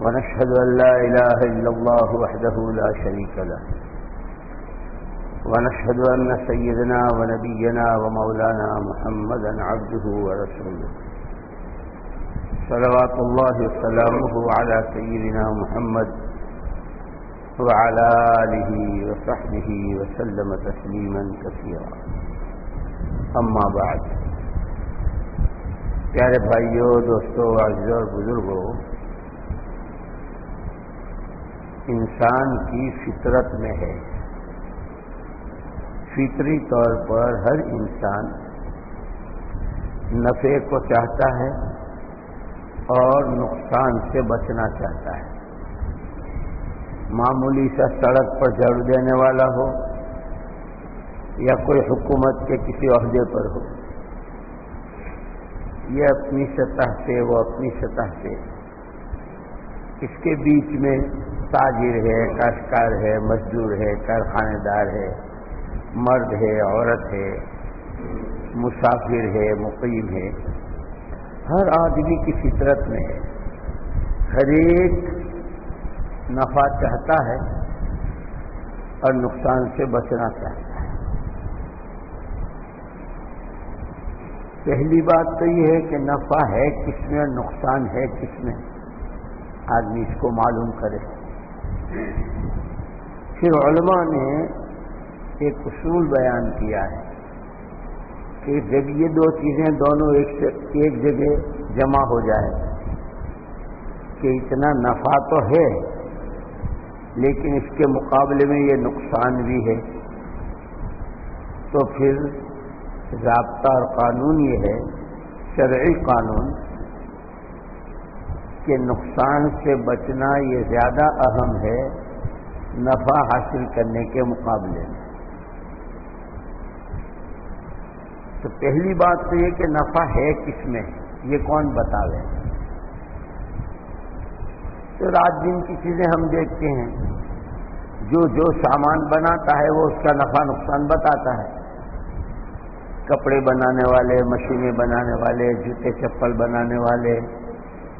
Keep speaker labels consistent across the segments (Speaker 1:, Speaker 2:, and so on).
Speaker 1: ونشهد أن لا إله إلا الله وحده لا شريك له. ونشهد أن سيدنا ونبينا ومولانا محمدا عبده ورسوله. صلوات الله وسلامه على سيدنا محمد وعلى آله وصحبه وسلم تسليما كثيرا. أما بعد. بھائیوں دوستوں عزیزوں اور بزرگوں انسان کی فطرت میں ہے۔ فطری طور پر ہر انسان نفے کو چاہتا ہے اور نقصان سے بچنا چاہتا ہے۔ معمولی سا سڑک پر جھاڑو دینے والا ہو یا کوئی حکومت کے کسی عہدے پر ہو، یہ اپنی سطح سے، وہ اپنی سطح سے۔ اس کے بیچ میں تاجر ہے، کاشتکار ہے، مزدور ہے کارخانے دار ہے، مرد ہے، عورت ہے، مسافر ہے، مقیم ہے۔ ہر آدمی کی فطرت میں ہے ہر ایک نفع چاہتا ہے اور نقصان سے بچنا چاہتا ہے۔ پہلی بات تو یہ ہے کہ نفع ہے کس میں اور نقصان ہے کس میں؟ آدمی اس کو معلوم کرے۔ پھر علماء نے ایک اصول بیان کیا ہے کہ جب یہ دو چیزیں دونوں ایک ایک جگہ جمع ہو جائے کہ اتنا نفع تو ہے، لیکن اس کے مقابلے میں یہ نقصان بھی ہے۔ تو پھر ضابطہ اور قانون یہ ہے، شرعی قانون کہ نقصان سے بچنا یہ زیادہ اہم ہے نفع حاصل کرنے کے مقابلے میں۔ تو پہلی بات تو یہ کہ نفع ہے کس میں؟ یہ کون بتاوے؟ تو رات دن کی چیزیں ہم دیکھتے ہیں۔ جو جو سامان بناتا ہے وہ اس کا نفع نقصان بتاتا ہے۔ کپڑے بنانے والے، مشینیں بنانے والے، جوتے، چپل بنانے والے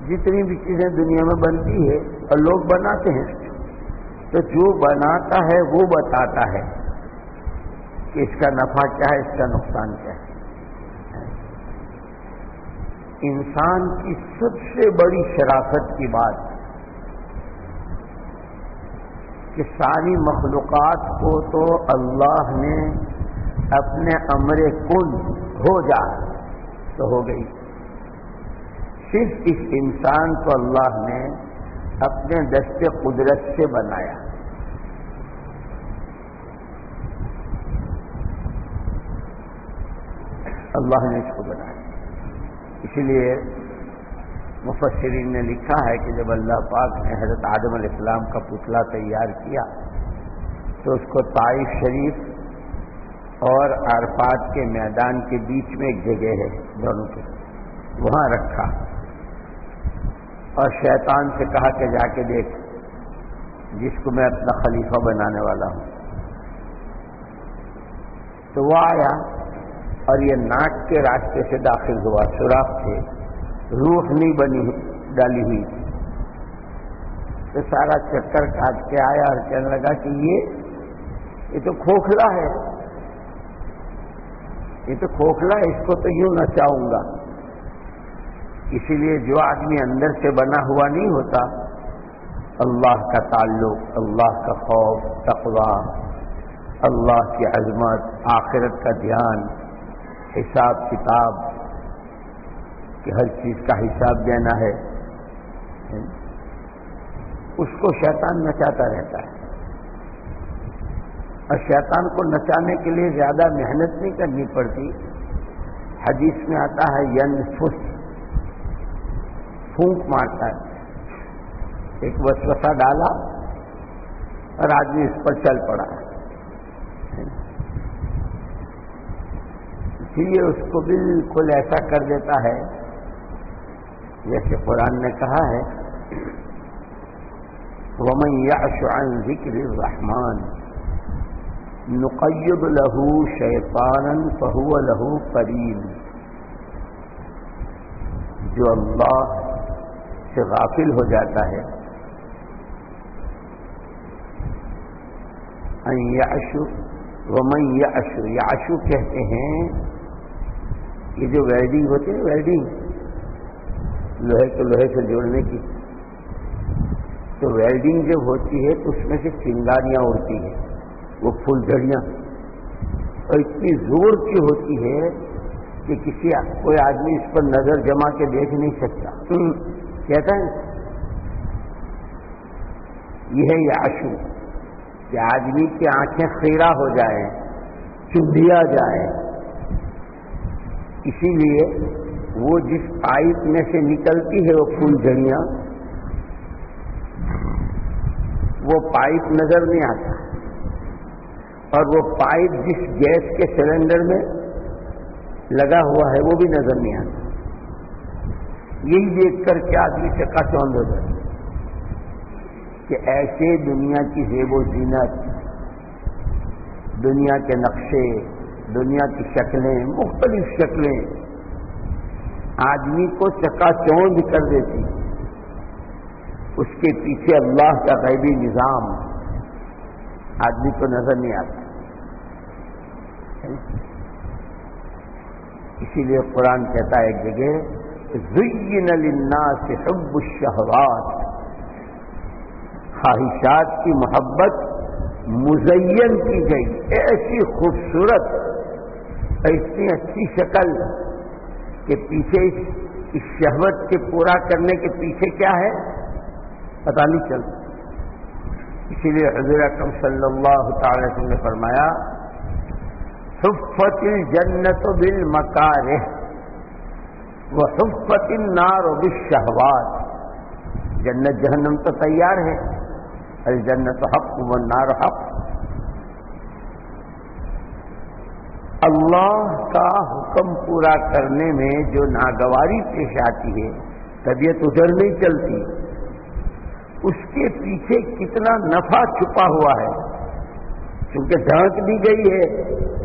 Speaker 1: جتنی بھی چیزیں دنیا میں بنتی ہے اور لوگ بناتے ہیں، تو جو بناتا ہے وہ بتاتا ہے کہ اس کا نفع کیا ہے، اس کا نقصان کیا ہے۔ انسان کی سب سے بڑی شرافت کی بات کہ ساری مخلوقات کو تو اللہ نے اپنے امر کن ہو جا تو ہو گئی۔ صرف اس انسان کو اللہ نے اپنے دست قدرت سے بنایا۔ اللہ نے اس کو بنایا۔ اسی لیے مفسرین نے لکھا ہے کہ جب اللہ پاک نے حضرت آدم علیہ السلام کا پتلا تیار کیا، تو اس کو طائف شریف اور عرفات کے میدان کے بیچ میں ایک جگہ ہے، دونوں کے، وہاں رکھا۔ اور شیطان سے کہا کہ جا کے دیکھ جس کو میں اپنا خلیفہ بنانے والا ہوں۔ تو وہ آیا اور یہ ناک کے راستے سے داخل ہوا، سوراخ سے روح نہیں بنی ڈالی ہوئی تو سارا چکر کاٹ کے آیا اور کہنے لگا کہ یہ یہ تو کھوکھلا ہے۔ یہ تو کھوکھلا ہے، اس کو تو یوں نچاؤں گا۔ اسی لیے جو آدمی اندر سے بنا ہوا نہیں ہوتا، اللہ کا تعلق، اللہ کا خوف تقوا اللہ کی عظمت، آخرت کا دھیان، حساب کتاب، کہ ہر چیز کا حساب دینا ہے۔ اس کو شیطان نچاتا رہتا ہے۔ اور شیطان کو نچانے کے لیے زیادہ محنت نہیں کرنی پڑتی۔ حدیث میں آتا ہے ین فس پھونک مارتا ہے۔ ایک وسوسہ ڈالا اور آدمی اس پر چل پڑا۔ جی، اسی لیے اس کو بالکل ایسا کر دیتا ہے، جیسے قرآن نے کہا ہے، ومن يعش عن ذکر الرحمن نقید له شیطانا فهو له قرین جو اللہ سے غافل ہو جاتا ہے۔ یاشو ومن یاشو یاشو کہتے ہیں یہ جو ویلڈنگ ہوتی ہے ویلڈنگ، لوہے کو لوہے سے جوڑنے کی۔ تو ویلڈنگ جب ہوتی ہے تو اس میں سے چنگاریاں اڑتی ہیں، وہ پھول جھڑیاں اور اتنی زور کی ہوتی ہے کہ کسی کوئی آدمی اس پر نظر جما کے دیکھ نہیں سکتا۔ کہتا ہے؟ یہ ہے یاشو کہ آدمی کی آنکھیں خیرا ہو جائیں، چندیا جائے اسی لیے وہ جس پائپ میں سے نکلتی ہے وہ پھول جڑیاں وہ پائپ نظر نہیں آتا۔ اور وہ پائپ جس گیس کے سلنڈر میں لگا ہوا ہے وہ بھی نظر نہیں آتا۔ یہی دیکھ کر کے آدمی سے چوند ہو جائے کہ ایسے دنیا کی زیب و زینت، دنیا کے نقشے، دنیا کی شکلیں، مختلف شکلیں، آدمی کو چکا چوند کر دیتی، اس کے پیچھے اللہ کا غیبی نظام آدمی کو نظر نہیں آتا۔ اسی لیے قرآن کہتا ہے ایک جگہ زین للناس حب الشہوات۔ خواہشات کی محبت مزین کی گئی، ایسی خوبصورت، ایسی اچھی شکل کہ پیچھے اس شہوت کے پورا کرنے کے پیچھے کیا ہے؟ پتا نہیں چلتا۔ اسی لیے حضور اکرم صلی اللہ تعالی وسلم نے فرمایا، حفت الجنت بالمکارہ وہ حفت النار بالشہوات جنت جہنم تو تیار ہے. الجنت حق و نار حق. اللہ کا حکم پورا کرنے میں جو ناگواری پیش آتی ہے، طبیعت ادھر نہیں چلتی. اس کے پیچھے کتنا نفع چھپا ہوا ہے. کیونکہ ڈھانک دی گئی ہے،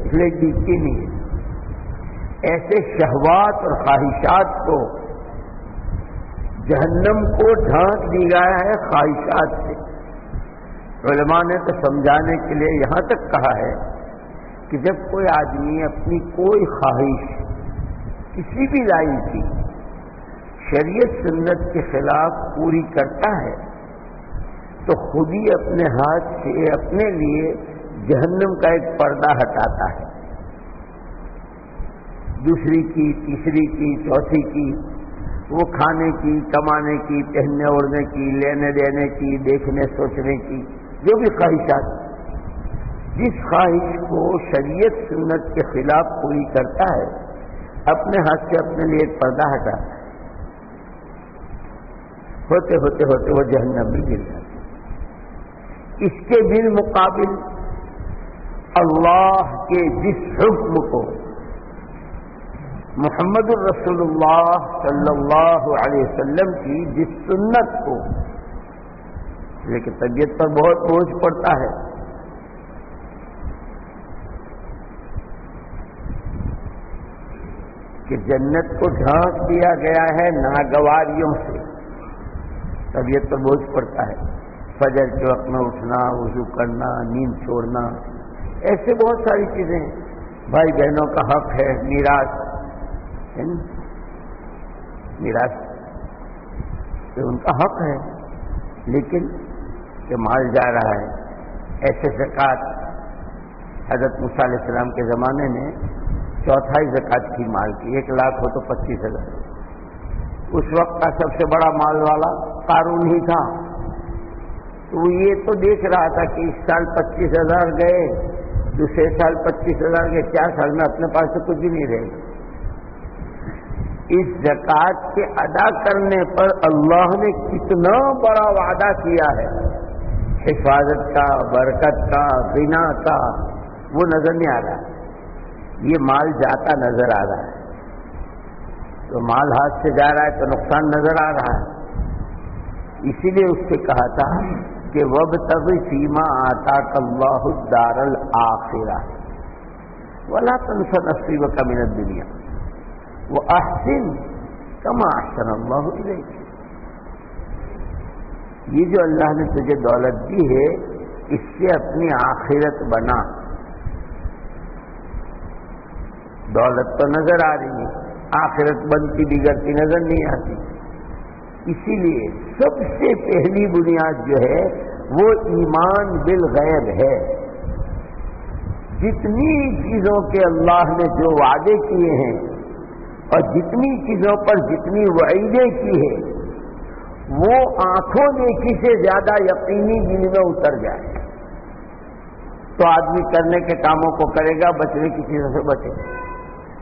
Speaker 1: اس لیے دیکھتی نہیں ہے. ایسے شہوات اور خواہشات کو جہنم کو ڈھانک دی گیا ہے خواہشات سے۔ علماء نے تو سمجھانے کے لیے یہاں تک کہا ہے کہ جب کوئی آدمی اپنی کوئی خواہش کسی بھی لائن کی شریعت سنت کے خلاف پوری کرتا ہے، تو خود ہی اپنے ہاتھ سے اپنے لیے جہنم کا ایک پردہ ہٹاتا ہے۔ دوسری کی، تیسری کی، چوتھی کی۔ وہ کھانے کی، کمانے کی، پہننے، اوڑھنے کی، لینے، دینے کی، دیکھنے، سوچنے کی، جو بھی خواہشات جس خواہش کو شریعت سنت کے خلاف پوری کرتا ہے، اپنے ہاتھ سے اپنے لیے ایک پردہ ہٹا۔ ہوتے ہوتے ہوتے وہ جہنم بھی گر جاتی اس کے بالمقابل اللہ کے جس حکم کو محمد الرسول اللہ صلی اللہ علیہ وسلم کی جس سنت کو، لیکن طبیعت پر بہت بوجھ پڑتا ہے۔ کہ جنت کو ڈھانک دیا گیا ہے ناگواریوں سے، طبیعت پر بوجھ پڑتا ہے۔ فجر کے وقت میں اٹھنا، وضو کرنا، نیند چھوڑنا، ایسے بہت ساری چیزیں۔ بھائی بہنوں کا حق ہے، میراث میراث ان کا حق ہے، لیکن کہ مال جا رہا ہے، ایسے زکوٰۃ حضرت علیہ السلام کے زمانے میں چوتھائی زکوٰۃ کی مال کی، ایک لاکھ ہو تو پچیس ہزار۔ اس وقت کا سب سے بڑا مال والا قارون ہی تھا۔ تو وہ یہ تو دیکھ رہا تھا کہ اس سال پچیس ہزار گئے، دوسرے سال پچیس ہزار گئے، چار سال میں اپنے پاس سے کچھ بھی نہیں رہے گا۔ اس زکات کے ادا کرنے پر اللہ نے کتنا بڑا وعدہ کیا ہے۔ حفاظت کا، برکت کا بنا کا، وہ نظر نہیں آ رہا۔ یہ مال جاتا نظر آ رہا ہے۔ تو مال ہاتھ سے جا رہا ہے تو نقصان نظر آ رہا ہے۔ اسی لیے اس سے کہا تھا کہ وب تب سیما آتا اللہ دار الآخرہ ولا تنسا نصیب کا منت دنیا وہ احسن کم آسن اللہ یہ جو اللہ نے تجھے دولت دی ہے، اس سے اپنی آخرت بنا۔ دولت تو نظر آ رہی ہے، آخرت بنتی بگڑتی نظر نہیں آتی۔ اسی لیے سب سے پہلی بنیاد جو ہے، وہ ایمان بالغیب ہے۔ جتنی چیزوں کے اللہ نے جو وعدے کیے ہیں اور جتنی چیزوں پر جتنی وعیدیں کی ہے وہ آنکھوں دیکھی سے زیادہ یقینی دل میں اتر جائے۔ تو آدمی کرنے کے کاموں کو کرے گا، بچنے کی چیزوں سے بچے۔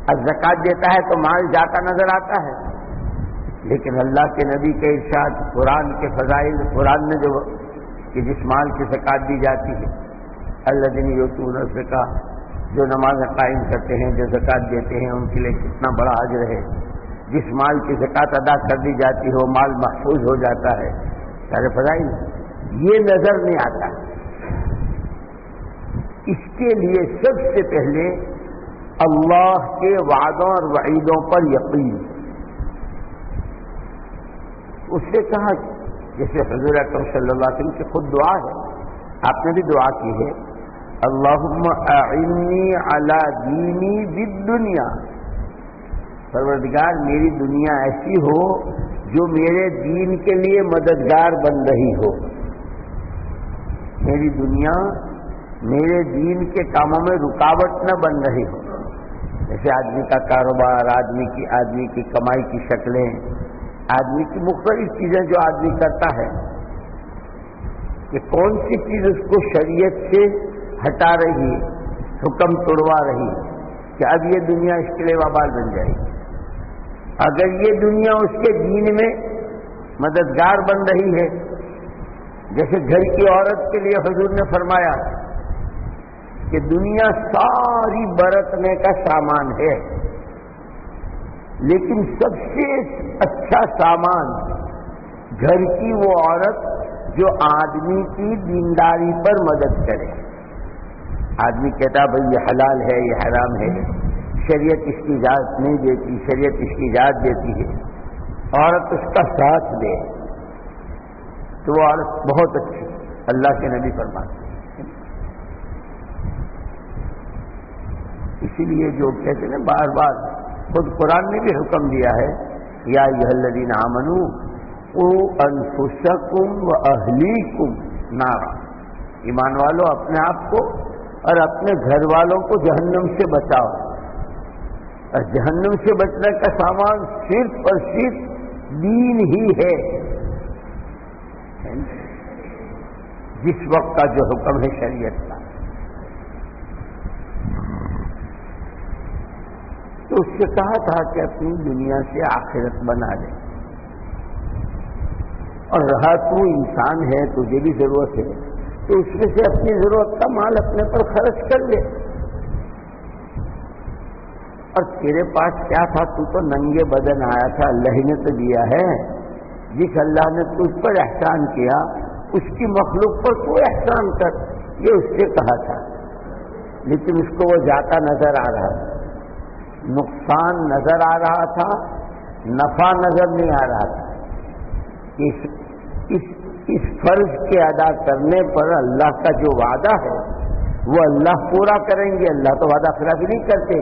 Speaker 1: اب زکات دیتا ہے تو مال جاتا نظر آتا ہے۔ لیکن اللہ کے نبی کے ارشاد، قرآن کے فضائل، قرآن نے جو کہ جس مال کی زکات دی جاتی ہے اللہ دن یوتون سے کا جو نماز قائم کرتے ہیں، جو زکات دیتے ہیں، ان کے لیے کتنا بڑا حاضر ہے۔ جس مال کی زکات ادا کر دی جاتی ہو، مال محفوظ ہو جاتا ہے۔ سارے فضائی یہ نظر نہیں آتا۔ اس کے لیے سب سے پہلے اللہ کے وعدوں اور وعیدوں پر یقین۔ اس سے کہا، جیسے حضور اکرم صلی اللہ علیہ وسلم کی خود دعا ہے۔ آپ نے بھی دعا کی ہے۔ اللہم اعنی علی دینی بد دنیا پروردگار، میری دنیا ایسی ہو جو میرے دین کے لیے مددگار بن رہی ہو۔ میری دنیا میرے دین کے کاموں میں رکاوٹ نہ بن رہی ہو۔ جیسے آدمی کا کاروبار، آدمی کی آدمی کی کمائی کی شکلیں، آدمی کی مختلف چیزیں جو آدمی کرتا ہے۔ کہ کون سی چیز اس کو شریعت سے ہٹا رہی حکم توڑوا رہی کہ اب یہ دنیا اس کے لیے وبال بن جائے گی۔ اگر یہ دنیا اس کے دین میں مددگار بن رہی ہے، جیسے گھر کی عورت کے لیے حضور نے فرمایا کہ دنیا ساری برتنے کا سامان ہے، لیکن سب سے اچھا سامان گھر کی وہ عورت جو آدمی کی دینداری پر مدد کرے۔ آدمی کہتا بھائی یہ حلال ہے، یہ حرام ہے. شریعت اس کی اجازت نہیں دیتی، شریعت اس کی اجازت دیتی ہے۔ عورت اس کا ساتھ دے۔ تو وہ عورت بہت اچھی، اللہ کے نبی فرماتے اسی لیے جو کہتے ہیں بار بار خود قرآن نے بھی حکم دیا ہے، یا یہ الدین آمنو او انفسکم و اہلی کم نارا۔ ایمان والو، اپنے آپ کو اور اپنے گھر والوں کو جہنم سے بچاؤ۔ اور جہنم سے بچنے کا سامان صرف اور صرف دین ہی ہے۔ جس وقت کا جو حکم ہے شریعت کا۔ تو اس سے کہا تھا کہ اپنی دنیا سے آخرت بنا لے۔ اور رہا تو انسان ہے، تجھے بھی ضرورت ہے۔ تو اس میں سے اپنی ضرورت کا مال اپنے پر خرچ کر لے۔ اور تیرے پاس کیا تھا؟ تو تو ننگے بدن آیا تھا اللہ نے تو دیا ہے۔ جس اللہ نے تجھ پر احسان کیا، اس کی مخلوق پر تو احسان کر۔ یہ اس سے کہا تھا۔ لیکن اس کو وہ جاتا نظر آ رہا تھا۔ نقصان نظر آ رہا تھا، نفع نظر نہیں آ رہا تھا۔ اس اس اس فرض کے ادا کرنے پر اللہ کا جو وعدہ ہے، وہ اللہ پورا کریں گے، اللہ تو وعدہ خلافی نہیں کرتے۔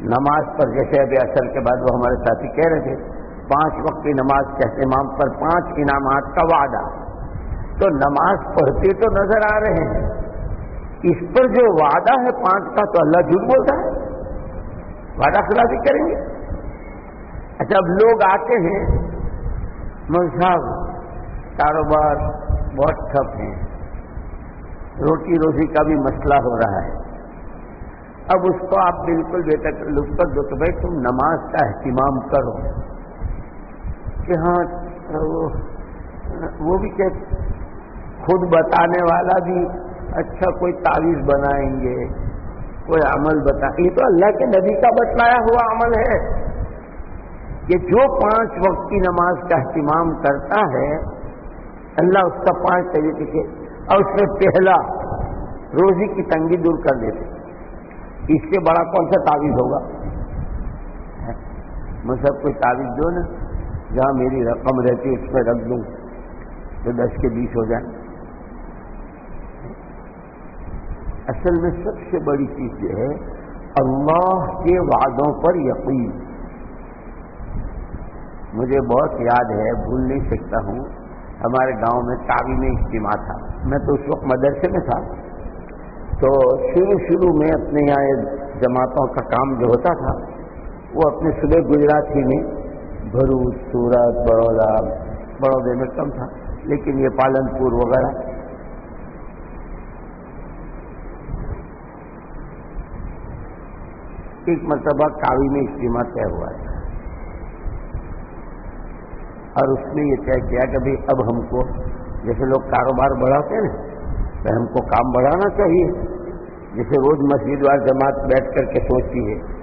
Speaker 1: نماز پر جیسے ابھی اثر کے بعد وہ ہمارے ساتھی کہہ رہے تھے، پانچ وقت کی نماز کے اہتمام پر پانچ انعامات کا وعدہ۔ تو نماز پڑھتے تو نظر آ رہے ہیں۔ اس پر جو وعدہ ہے پانچ کا تو اللہ جھوٹ بولتا ہے۔ وعدہ خلافی کریں گے۔ اچھا اب لوگ آتے ہیں صاحب کاروبار بہت ٹھپ ہے۔ روٹی روزی کا بھی مسئلہ ہو رہا ہے۔ اب اس کو آپ بالکل بے تک لطف دو تو بھائی تم نماز کا اہتمام کرو۔ کہ ہاں وہ بھی کہ خود بتانے والا بھی اچھا کوئی تعویذ بنائیں گے، کوئی عمل بتا یہ تو اللہ کے نبی کا بتلایا ہوا عمل ہے۔ کہ جو پانچ وقت کی نماز کا اہتمام کرتا ہے اللہ اس کا پانچ طریقے کے اور اس میں پہلا روزی کی تنگی دور کر دیتے اس سے بڑا کون سا تعویذ ہوگا؟ میں سب کوئی تعویذ دو نا، جہاں میری رقم رہتی اس میں رکھ دوں تو دس کے بیس ہو جائیں۔ اصل میں سب سے بڑی چیز یہ ہے، اللہ کے وعدوں پر یقین۔ مجھے بہت یاد ہے، بھول نہیں سکتا ہوں ہمارے گاؤں میں تعلیمی اجتماع تھا۔ میں تو اس وقت مدرسے میں تھا۔ تو شروع شروع میں اپنے یہاں جماعتوں کا کام جو ہوتا تھا، وہ اپنے صبح گجرات ہی میں بھروچ، سورت، بڑودا، بڑودے میں کم تھا، لیکن یہ پالنپور وغیرہ۔ ایک مرتبہ کاوی میں اجتماع طے ہوا۔ تھا اور اس نے یہ طے کیا کہ بھائی اب ہم کو جیسے لوگ کاروبار بڑھاتے ہیں نا، تو ہم کو کام بڑھانا چاہیے۔ جیسے روز مسجد وار جماعت بیٹھ کر کے سوچتی ہے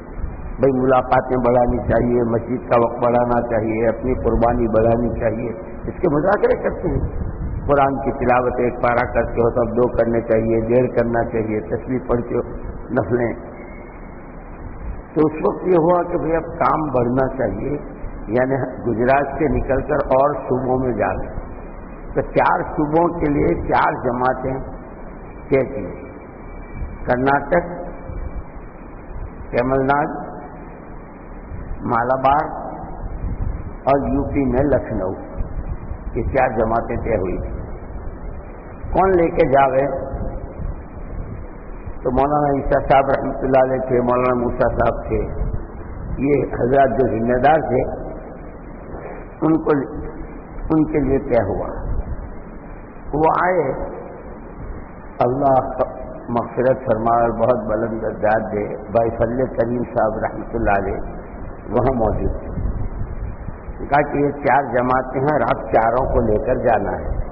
Speaker 1: بھائی ملاقاتیں بڑھانی چاہیے، مسجد کا وقت بڑھانا چاہیے، اپنی قربانی بڑھانی چاہیے۔ اس کے مذاکرے کرتے ہیں۔ قرآن کی تلاوت ایک پارا کرتے ہو تو اب دو کرنے چاہیے، ڈیڑھ کرنا چاہیے تصویر پڑھ کے نسلیں تو اس وقت یہ ہوا کہ بھائی اب کام بڑھنا چاہیے۔ یعنی گجرات سے نکل کر اور صوبوں میں جا رہے تو چار صوبوں کے لیے چار جماعتیں طے کی کرناٹک، تمل ناڈ مالابار اور یو پی میں لکھنؤ۔ یہ چار جماعتیں طے ہوئی تھی کون لے کے جا گئے تو مولانا عیسیٰ صاحب رحمۃ اللہ علیہ تھے، مولانا موسا صاحب تھے۔ یہ حضرات جو ذمہ دار تھے ان کو ان کے لیے کیا ہوا۔ وہ آئے۔ اللہ مغفرت فرمار بہت بلند داد دے۔ بھائی فل کریم صاحب رحمۃ اللہ علیہ وہاں موجود تھے۔ کہا کہ یہ چار جماعتیں ہیں اور آپ چاروں کو لے کر جانا ہے۔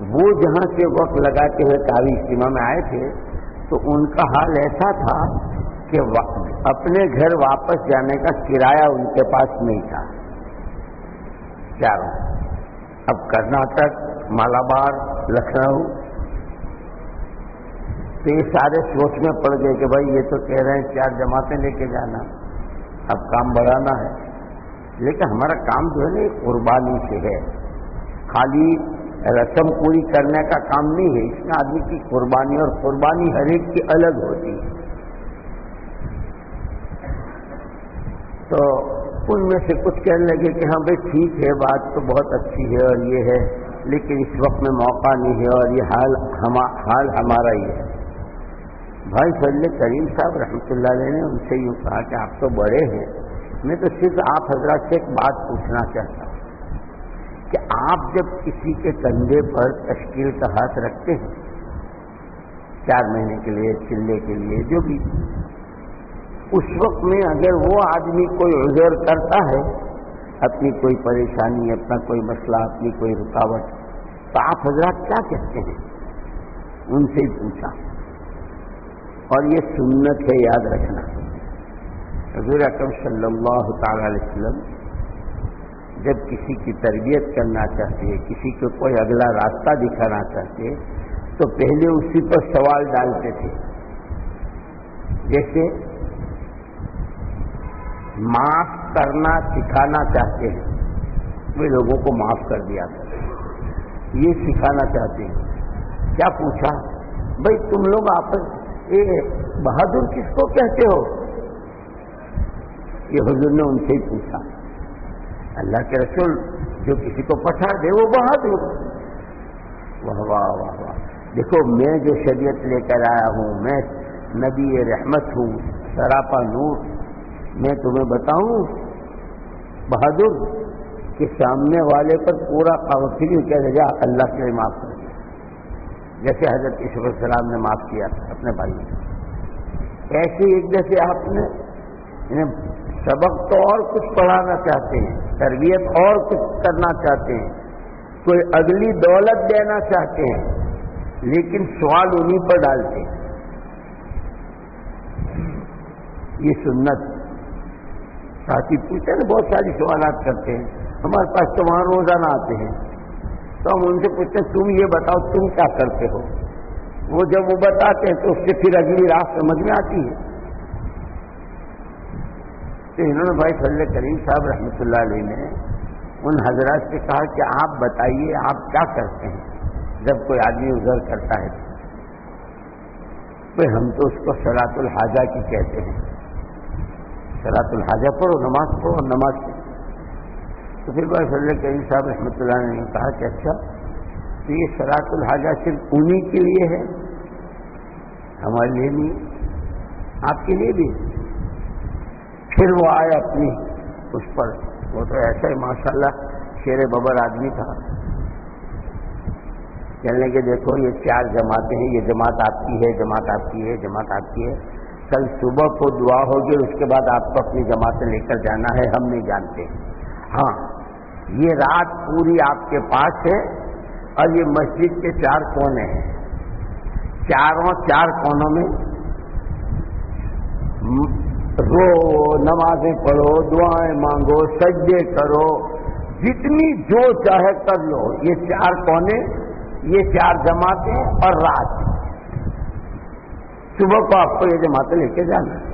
Speaker 1: وہ جہاں سے وقت لگاتے ہوئے کاوی اجتماع میں آئے تھے، تو ان کا حال ایسا تھا کہ اپنے گھر واپس جانے کا کرایہ ان کے پاس نہیں تھا۔ چاروں اب کرناٹک، مالابار، لکھنؤ۔ تو یہ سارے سوچ میں پڑ گئے کہ بھائی یہ تو کہہ رہے ہیں چار جماعتیں لے کے جانا۔ اب کام بڑھانا ہے۔ لیکن ہمارا کام جو ہے نا قربانی سے ہے۔ خالی رسم پوری کرنے کا کام نہیں ہے۔ اس میں آدمی کی قربانی اور قربانی ہر ایک کی الگ ہوتی ہے۔ تو ان میں سے کچھ کہنے لگے کہ ہاں بھائی ٹھیک ہے، بات تو بہت اچھی ہے اور یہ ہے، لیکن اس وقت میں موقع نہیں ہے اور یہ حال حال ہمارا ہی ہے۔ بھائی فضل کریم صاحب رحمۃ اللہ علیہ نے ان سے یوں کہا کہ آپ تو بڑے ہیں۔ میں تو صرف آپ حضرات سے ایک بات پوچھنا چاہتا ہوں کہ آپ جب کسی کے کندھے پر تشکیل کا ہاتھ رکھتے ہیں، چار مہینے کے لیے، چلے کے لیے، جو بھی اس وقت میں اگر وہ آدمی کوئی عذر کرتا ہے، اپنی کوئی پریشانی، اپنا کوئی مسئلہ، اپنی کوئی رکاوٹ، تو آپ حضرات کیا کہتے ہیں؟ ان سے ہی پوچھا۔ اور یہ سنت ہے، یاد رکھنا۔ حضور اکرم صلی اللہ تعالی علیہ وسلم جب کسی کی تربیت کرنا چاہتے کسی کو کوئی اگلا راستہ دکھانا چاہتے تو پہلے اسی پر سوال ڈالتے تھے۔ جیسے معاف کرنا سکھانا چاہتے ہیں۔ وہ لوگوں کو معاف کر دیا تھا۔ یہ سکھانا چاہتے ہیں۔ کیا پوچھا؟ بھائی تم لوگ آپس یہ بہادر کس کو کہتے ہو؟ یہ حضور نے ان سے ہی پوچھا۔ اللہ کے رسول جو کسی کو پٹھا دے وہ بہادر۔ واہ واہ واہ واہ۔ دیکھو، میں جو شریعت لے کر آیا ہوں، میں نبی رحمت ہوں، سراپا نور۔ میں تمہیں بتاؤں، بہادر کہ سامنے والے پر پورا فری کہہ جا اللہ کے لیے معاف کر دیا جیسے حضرت عشف السلام نے معاف کیا تھا اپنے بھائی ایسے ایک جیسے آپ نے انہیں سبق تو اور کچھ پڑھانا چاہتے ہیں، تربیت اور کچھ کرنا چاہتے ہیں، کوئی اگلی دولت دینا چاہتے ہیں، لیکن سوال انہیں پر ڈالتے ہیں۔ یہ سنت ساتھی پوچھتے نا بہت ساری سوالات کرتے ہیں۔ ہمارے پاس تو وہاں روزانہ آتے ہیں۔ تو ہم ان سے پوچھتے ہیں، تم یہ بتاؤ، تم کیا کرتے ہو؟ وہ جب وہ بتاتے ہیں تو اس سے پھر اگلی رات سمجھ میں آتی ہے۔ تو انہوں نے بھائی صلی کریم صاحب رحمۃ اللہ علیہ نے ان حضرات سے کہا کہ آپ بتائیے، آپ کیا کرتے ہیں جب کوئی آدمی ادھر کرتا ہے؟ تو ہم تو اس کو سلاط الحاجہ کی کہتے ہیں۔ سلاط الحاجہ پڑھو، نماز پڑھو نماز پڑھو۔ تو پھر بھائی صلی کریم صاحب رحمۃ اللہ نے کہا کہ اچھا تو یہ سلاط الحاجہ صرف انہی کے لیے ہے؟ ہمارے لیے نہیں، آپ کے لیے بھی۔ پھر وہ آئے اپنی، اس پر۔ وہ تو ایسا ہی ماشاء اللہ شیر ببر آدمی تھا۔ کہنے کے دیکھو یہ چار جماعتیں ہیں، یہ جماعت آپ کی ہے، جماعت آپ کی ہے، جماعت آپ کی ہے۔ کل صبح کو دعا ہوگی اس کے بعد آپ کو اپنی جماعتیں لے کر جانا ہے، ہم نہیں جانتے۔ ہاں یہ رات پوری آپ کے پاس ہے اور یہ مسجد کے چار کونے ہیں۔ چاروں، چار کونوں میں رو، نمازیں پڑھو، دعائیں مانگو، سجدے کرو، جتنی جو چاہے کر لو۔ یہ چار کونے، یہ چار جماعتیں اور رات۔ صبح کو آپ کو یہ جماعتیں لے کے جانا ہے۔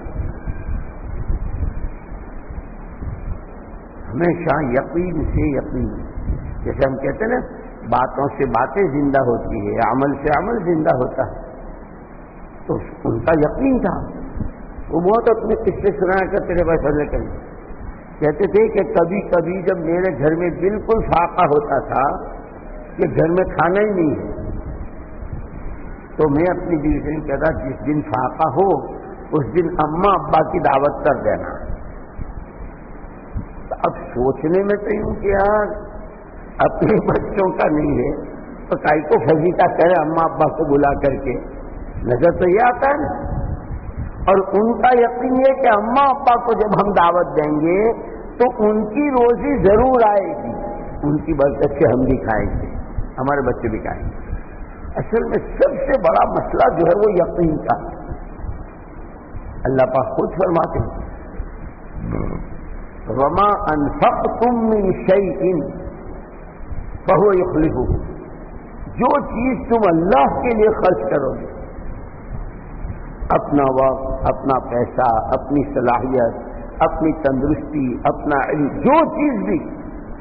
Speaker 1: ہمیشہ یقین سے یقین۔ جیسے ہم کہتے ہیں نا، باتوں سے باتیں زندہ ہوتی ہے عمل سے عمل زندہ ہوتا ہے۔ تو ان کا یقین تھا۔ وہ بہت اپنے قصے سنا کر تیرے بھائی فضل کریں کہتے تھے کہ کبھی کبھی جب میرے گھر میں بالکل فاقہ ہوتا تھا کہ گھر میں کھانا ہی نہیں ہے۔ تو میں اپنی بیوی سے کہتا جس دن فاقہ ہو، اس دن اماں ابا کی دعوت کر دینا۔ اب سوچنے میں تو یوں کہ یار، اپنے بچوں کا نہیں ہے تو کائی کو فضیتا کرے، اماں ابا کو بلا کر کے۔ نظر تو یہ آتا ہے نا۔ اور ان کا یقین ہے کہ اماں ابا کو جب ہم دعوت دیں گے، تو ان کی روزی ضرور آئے گی۔ ان کی برکت سے ہم بھی کھائیں گے۔ ہمارے بچے بھی کھائیں گے۔ اصل میں سب سے بڑا مسئلہ جو ہے وہ یقین کا اللہ پاک خود فرماتے ہیں۔ رما انفق تم شعی ان بہو یخلف جو چیز تم اللہ کے لیے خرچ کرو گے، اپنا وقت، اپنا پیسہ، اپنی صلاحیت، اپنی تندرستی، اپنا علم، جو چیز بھی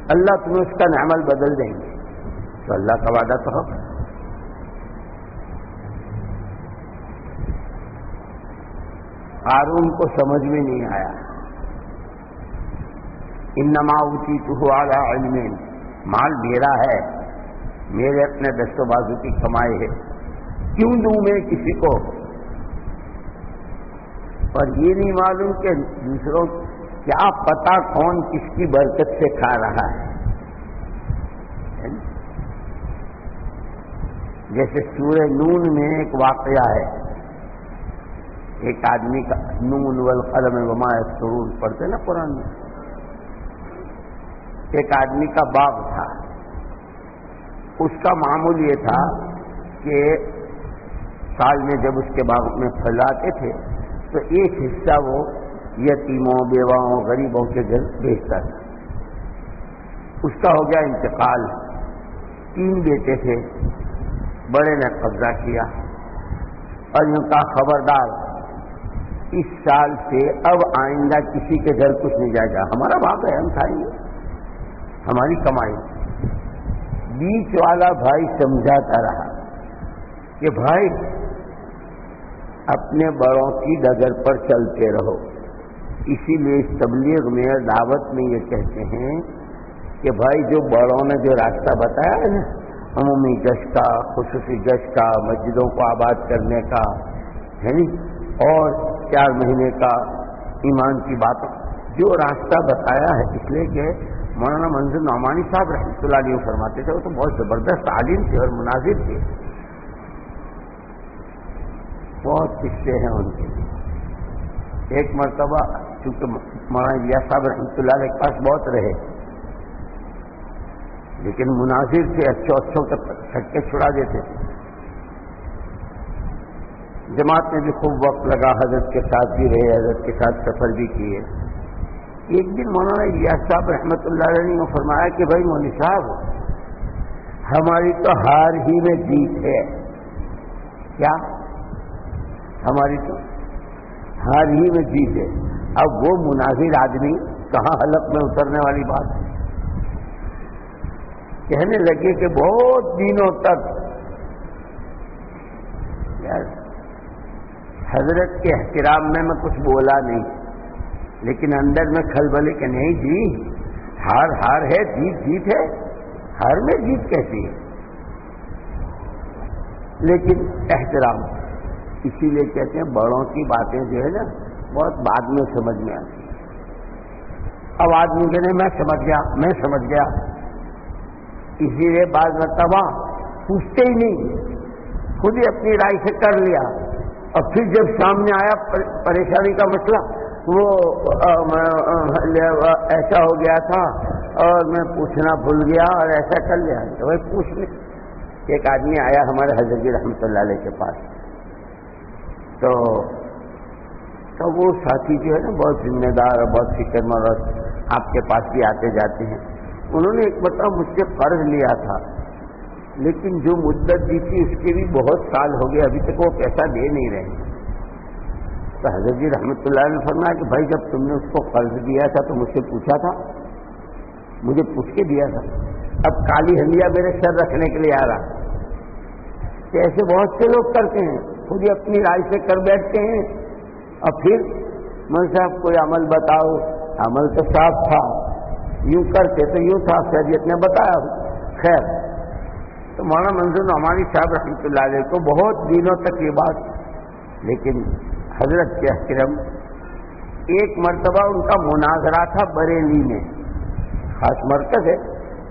Speaker 1: اللہ تمہیں اس کا نعمل بدل دیں گے۔ تو اللہ کا وعدہ تو حق ہارون کو سمجھ میں نہیں آیا۔ ان نماؤتی تو علم مال میرا ہے۔ میرے اپنے دست و بازو کی کمائی ہے۔ کیوں دوں میں کسی کو؟ اور یہ نہیں معلوم کہ دوسروں کیا پتا کون کس کی برکت سے کھا رہا ہے۔ جیسے سورہ نون میں ایک واقعہ ہے۔ ایک آدمی کا نون والقلم وما سرون پڑھتے نا قرآن میں؟ ایک آدمی کا باغ تھا۔ اس کا معمول یہ تھا کہ سال میں جب اس کے باغ میں پھیلاتے تھے، تو ایک حصہ وہ یتیموں، بیواؤں، غریبوں کے گھر بیچتا تھا۔ اس کا ہو گیا انتقال۔ تین بیٹے تھے، بڑے نے قبضہ کیا۔ اور یوں کا خبردار اس سال سے اب آئندہ کسی کے گھر کچھ نہیں جائے گا۔ ہمارا باپ ہے، ہم کھائیں گے۔ ہماری کمائی۔ بیچ والا بھائی سمجھاتا رہا کہ بھائی، اپنے بڑوں کی ڈگر پر چلتے رہو۔ اسی لیے اس تبلیغ میں، دعوت میں یہ کہتے ہیں کہ بھائی، جو بڑوں نے جو راستہ بتایا ہے نا، عمومی گش کا، خصوصی گش کا، مسجدوں کو آباد کرنے کا ہے نا اور چار مہینے کا ایمان کی بات جو راستہ بتایا ہے اس لیے کہ مولانا منظور نعمانی صاحب رحمۃ اللہ علیہ فرماتے تھے، وہ تو بہت زبردست تعلیم تھے اور مناظر تھے۔ بہت قصے ہیں ان کے۔ ایک مرتبہ چونکہ مولانا صاحب رحمۃ اللہ کے پاس بہت رہے، لیکن مناظر سے اچھو اچھوں کے چھٹکے چھڑا دیتے۔ تھے جماعت میں بھی خوب وقت لگا، حضرت کے ساتھ بھی رہے، حضرت کے ساتھ سفر بھی کیے۔ ایک دن مولانا ریاض صاحب رحمۃ اللہ علیہ نے فرمایا کہ بھائی مولوی صاحب، ہماری تو ہار ہی میں جیت ہے۔ کیا؟ ہماری تو ہار ہی میں جیت ہے۔ اب وہ مناظر آدمی کہاں حلق میں اترنے والی بات ہے؟ کہنے لگے کہ بہت دنوں تک یار حضرت کے احترام میں میں کچھ بولا نہیں، لیکن اندر میں کھل بلے کہ نہیں جی ہار ہار ہے، جیت جیت ہے، ہار میں جیت کیسی ہے؟ لیکن احترام، اسی لیے کہتے ہیں بڑوں کی باتیں جو ہے نا، بہت بعد میں سمجھ میں آتی اب آدمی کہنے میں سمجھ گیا، میں سمجھ گیا۔ اسی لیے بعض مرتبہ پوچھتے ہی نہیں، خود ہی اپنی رائے سے کر لیا۔ اور پھر جب سامنے آیا پریشانی کا مسئلہ، وہ ایسا ہو گیا تھا اور میں پوچھنا بھول گیا اور ایسا کر لیا۔ تو وہ پوچھ لے۔ ایک آدمی آیا ہمارے حضرت جی رحمۃ اللہ علیہ کے پاس۔ تو تو وہ ساتھی جو ہے نا، بہت ذمہ دار اور بہت فکر مند آپ کے پاس بھی آتے جاتے ہیں۔ انہوں نے ایک مطلب مجھ سے قرض لیا تھا۔ لیکن جو مدت دی تھی، اس کے بھی بہت سال ہو گئے، ابھی تک وہ پیسہ دے نہیں رہے تو حضرت جی رحمۃ اللہ نے فرمایا کہ بھائی، جب تم نے اس کو قرض دیا تھا تو مجھ سے پوچھا تھا۔ مجھے پوچھ کے دیا تھا۔ اب کالی ہنڈیا میرے سر رکھنے کے لیے آ رہا۔ کہ ایسے بہت سے لوگ کرتے ہیں، خود ہی اپنی رائے سے کر بیٹھتے ہیں۔ اور پھر مول صاحب، کوئی عمل بتاؤ۔ عمل تو صاف تھا۔ یوں کرتے تو یوں تھا شریعت نے بتایا۔ خیر تو مولانا منظور ہماری صاحب رحمۃ اللہ علیہ کو بہت دنوں تک یہ بات، لیکن حضرت کے احترم ایک مرتبہ ان کا مناظرہ تھا بریلی میں۔ خاص مرکز ہے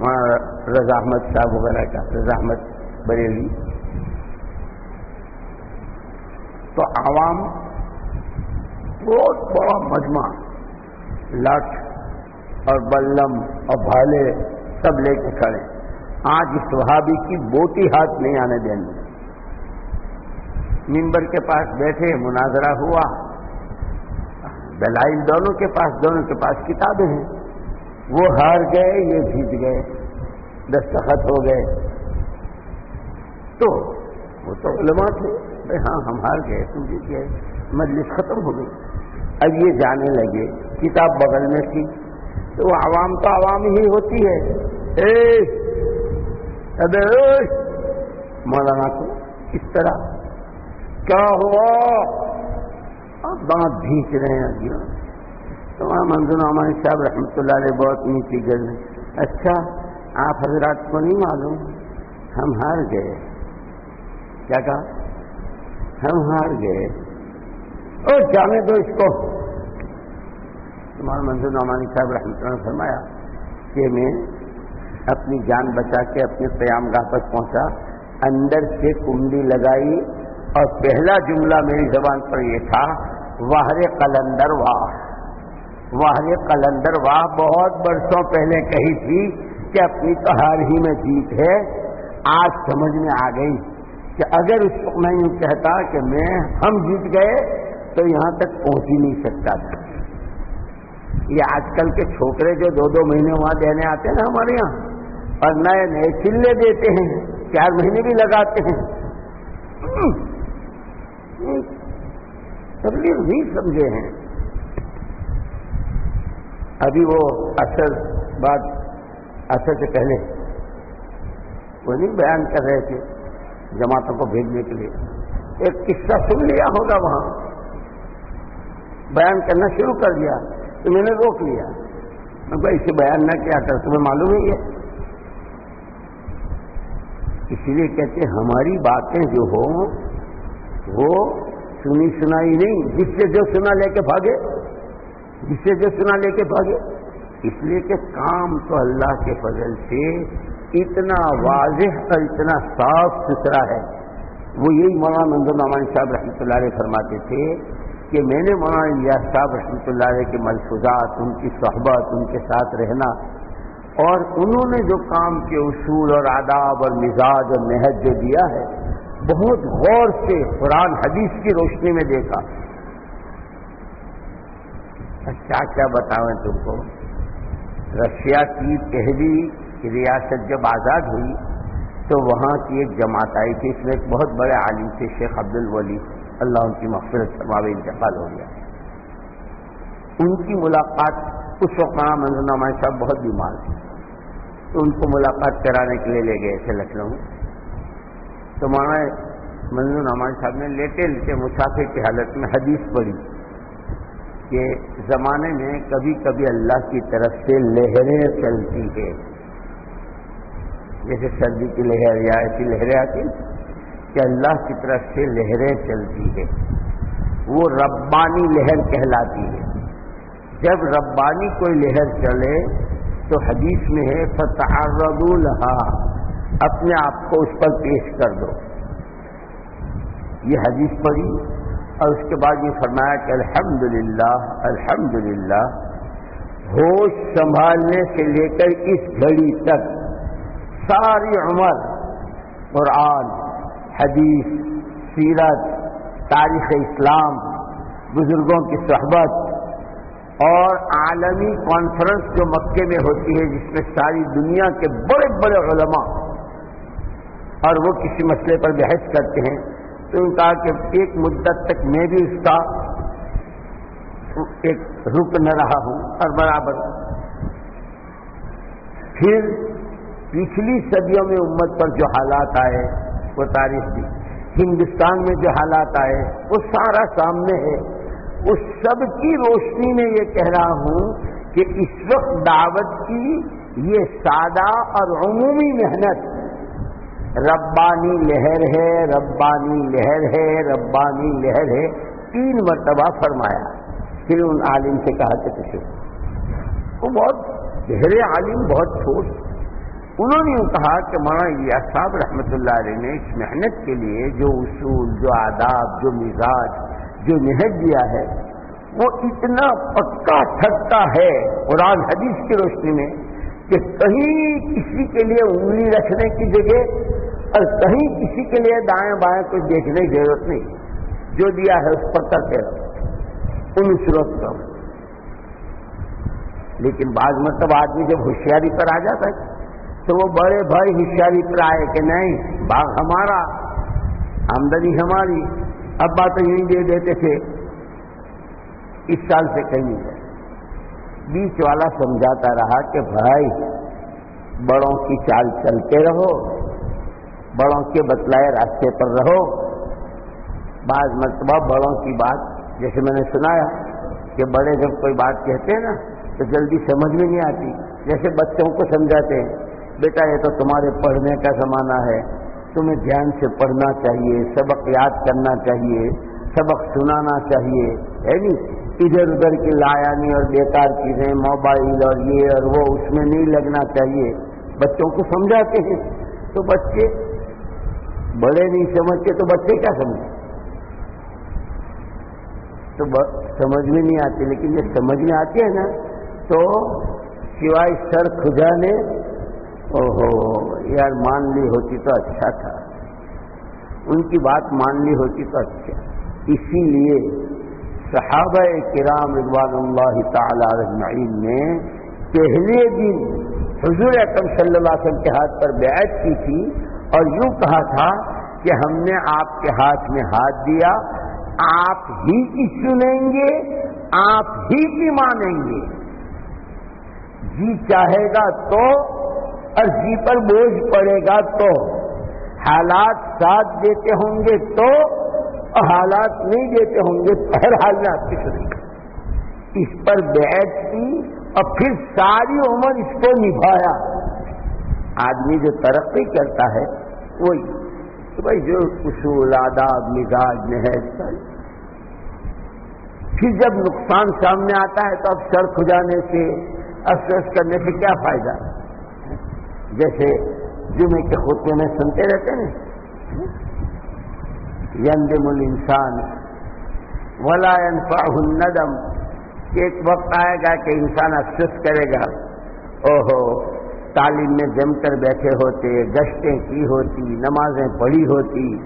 Speaker 1: وہاں رضا احمد صاحب وغیرہ کا، رضا احمد بریلی۔ تو عوام، بہت بڑا مجمع لٹ اور بلم اور بھالے سب لے کے کھڑے۔ آج اس وہابی کی بوٹی ہاتھ نہیں آنے دیں گے۔ ممبر کے پاس بیٹھے، مناظرہ ہوا۔ دلائل دونوں کے پاس، دونوں کے پاس کتابیں ہیں۔ وہ ہار گئے، یہ جیت گئے، دستخط ہو گئے۔ تو وہ تو علماء تھے۔ بھائی ہاں ہم ہار گئے، تم جیت گئے، مجلس ختم ہو گئی۔ اب یہ جانے لگے، کتاب بغل میں تھی۔ تو عوام تو عوام ہی ہوتی ہے۔ اے! مولانا کو کس طرح کیا ہوا؟ آپ دانت بھینچ رہے ہیں تو وہاں منظور ہمارے صاحب رحمۃ اللہ علیہ بہت نیچی گل اچھا آپ حضرات کو نہیں معلوم، ہم ہار گئے۔ کیا کہا؟ ہم ہار گئے۔ اور جانے دو اس کو۔ تمہارا منظور نعمانی صاحب رحمۃ اللہ نے فرمایا کہ میں اپنی جان بچا کے اپنے قیام گاہ پر پہنچا، اندر سے کنڈی لگائی اور پہلا جملہ میری زبان پر یہ تھا، واہر قلندر واہ۔ واہر قلندر واہ بہت برسوں پہلے کہی تھی کہ اپنی تو ہار ہی میں جیت ہے۔ آج سمجھ میں آ گئی کہ اگر اس کو میں یوں کہتا کہ میں، ہم جیت گئے تو یہاں تک پہنچ ہی نہیں سکتا تھا۔ یہ آج کل کے چھوکرے جو دو دو مہینے وہاں دینے آتے ہیں نا ہمارے یہاں اور نئے نئے چلے دیتے ہیں، چار مہینے بھی لگاتے ہیں۔ تبلیغ نہیں سمجھے ہیں۔ ابھی وہ اثر بات اثر سے پہلے وہ نہیں بیان کر رہے تھے جماعتوں کو بھیجنے کے لیے۔ ایک قصہ سن لیا ہوگا وہاں۔ بیان کرنا شروع کر دیا تو میں نے روک لیا۔ میں اسے بیان نہ کیا کر، تمہیں معلوم ہی ہے۔ اس لیے کہتے ہماری باتیں جو ہوں، وہ سنی سنائی نہیں، جس سے جو سنا لے کے بھاگے، جس سے جو سنا لے کے بھاگے۔ اس لیے کہ کام تو اللہ کے فضل سے اتنا واضح اور اتنا صاف ستھرا ہے۔ وہ یہی مولانا منظور نعمان صاحب رحمۃ اللہ علیہ فرماتے تھے کہ میں نے مولانا الیاس صاحب رحمۃ اللہ علیہ کے ملفوظات، ان کی صحبت، ان کے ساتھ رہنا اور انہوں نے جو کام کے اصول اور آداب اور مزاج اور نہج جو دیا ہے، بہت غور سے قرآن حدیث کی روشنی میں دیکھا۔ اچھا، کیا کیا بتاؤں تم کو؟ رشیا کی پہلی ریاست جب آزاد ہوئی، تو وہاں کی ایک جماعت آئی تھی، اس میں ایک بہت بڑے عالم تھے، شیخ عبد الولی اللہ ان کی مغفرت فرماوے، انتقال ہو گیا۔ ان کی ملاقات، اس وقت وہاں منظور صاحب بہت بیمار تھے۔ تو ان کو ملاقات کرانے کے لیے لے گئے تھے لکھنؤ تو وہاں منظور نعمان صاحب نے لیٹے لیٹے مسافر کی حالت میں حدیث پڑھی کہ زمانے میں کبھی کبھی اللہ کی طرف سے لہریں چلتی ہے جیسے سردی کی لہر یا ایسی لہریں آتی کہ اللہ کی طرف سے لہریں چلتی ہے وہ ربانی لہر کہلاتی ہے جب ربانی کوئی لہر چلے تو حدیث میں ہے فتح الحا اپنے آپ کو اس پر پیش کر دو۔ یہ حدیث پڑھی اور اس کے بعد یہ فرمایا کہ الحمدللہ الحمدللہ، ہوش سنبھالنے سے لے کر اس گھڑی تک ساری عمر قرآن، حدیث، سیرت، تاریخ اسلام، بزرگوں کی صحبت اور عالمی کانفرنس جو مکے میں ہوتی ہے، جس میں ساری دنیا کے بڑے بڑے علماء اور وہ کسی مسئلے پر بحث کرتے ہیں، تو ان کہا کہ ایک مدت تک میں بھی اس کا ایک رک نہ رہا ہوں اور برابر۔ پھر پچھلی صدیوں میں امت پر جو حالات آئے، وہ تاریخ دی ہندوستان میں جو حالات آئے، وہ سارا سامنے ہے۔ اس سب کی روشنی میں یہ کہہ رہا ہوں کہ اس وقت دعوت کی یہ سادہ اور عمومی محنت، ربانی لہر ہے، ربانی لہر ہے، ربانی لہر ہے، تین مرتبہ فرمایا۔ پھر ان عالم سے کہا کہ کسی وہ بہت گہرے عالم، بہت چھوٹ انہوں نے کہا کہ مولانا صاحب رحمۃ اللہ علیہ نے اس محنت کے لیے جو اصول، جو آداب، جو مزاج جو نہج دیا ہے، وہ اتنا پکا تھکتا ہے قرآن حدیث کی روشنی میں کہ کہیں کسی کے لیے انگلی رکھنے کی جگہ اور کہیں کسی کے لیے دائیں بائیں کچھ دیکھنے کی ضرورت نہیں۔ جو دیا ہے اس پر کرتے رہو ان صورت کا لیکن بعض مطلب آدمی جب ہوشیاری پر آ جاتا ہے، تو وہ بڑے بھائی ہوشیاری پر آئے کہ نہیں، باغ ہمارا، آمدنی ہماری۔ اب بات یوں دے دیتے تھے، اس سال سے کہیں نہیں بیچ والا سمجھاتا رہا کہ بھائی، بڑوں کی چال چلتے رہو، بڑوں کے بتلائے راستے پر رہو۔ بعض مرتبہ بڑوں کی بات، جیسے میں نے سنایا کہ بڑے جب کوئی بات کہتے ہیں نا، تو جلدی سمجھ میں نہیں آتی۔ جیسے بچوں کو سمجھاتے ہیں، بیٹا، یہ تو تمہارے پڑھنے کا زمانہ ہے۔ تمہیں دھیان سے پڑھنا چاہیے، سبق یاد کرنا چاہیے، سبق سنانا چاہیے ہے نہیں ادھر ادھر کی لایانی اور بیکار چیزیں، موبائل اور یہ اور وہ، اس میں نہیں لگنا چاہیے۔ بچوں کو سمجھاتے ہیں۔ تو بچے بڑے نہیں سمجھتے، تو بچے کیا سمجھتے تو سمجھ میں نہیں آتی، لیکن یہ سمجھ میں آتی ہے نا، تو سوائے سر کھجانے او ہو یار مان لی ہوتی تو اچھا تھا۔ ان کی بات مان لی ہوتی تو اچھا۔ اسی لیے صحابہ کرام اقبال اللہ تعالی رجمعین نے پہلے دن حضور اکرم صلی اللہ علیہ وسلم کے ہاتھ پر بیعت کی تھی اور یوں کہا تھا کہ ہم نے آپ کے ہاتھ میں ہاتھ دیا، آپ ہی کی سنیں گے، آپ ہی کی مانیں گے۔ جی چاہے گا تو اور جی پر بوجھ پڑے گا تو حالات ساتھ دیتے ہوں گے تو اور حالات نہیں دیتے ہوں گے تو ہر میں آپ کی سنیں اس پر بیعت کی اور پھر ساری عمر اس کو نبھایا۔ آدمی جو ترقی کرتا ہے، وہی تو بھائی جو اصول، آداب، مزاج میں ہے پھر جب نقصان سامنے آتا ہے تو اب سر کھجانے سے، افسوس کرنے سے کیا فائدہ؟ جیسے جمعے کے خطبے میں سنتے رہتے ہیں۔ یندم الانسان ولا ينفعه الندم۔ کہ ایک وقت آئے گا کہ انسان افسوس کرے گا۔ او ہو تعلیم میں جم کر بیٹھے ہوتے، گشتیں کی ہوتی، نمازیں پڑھی ہوتی،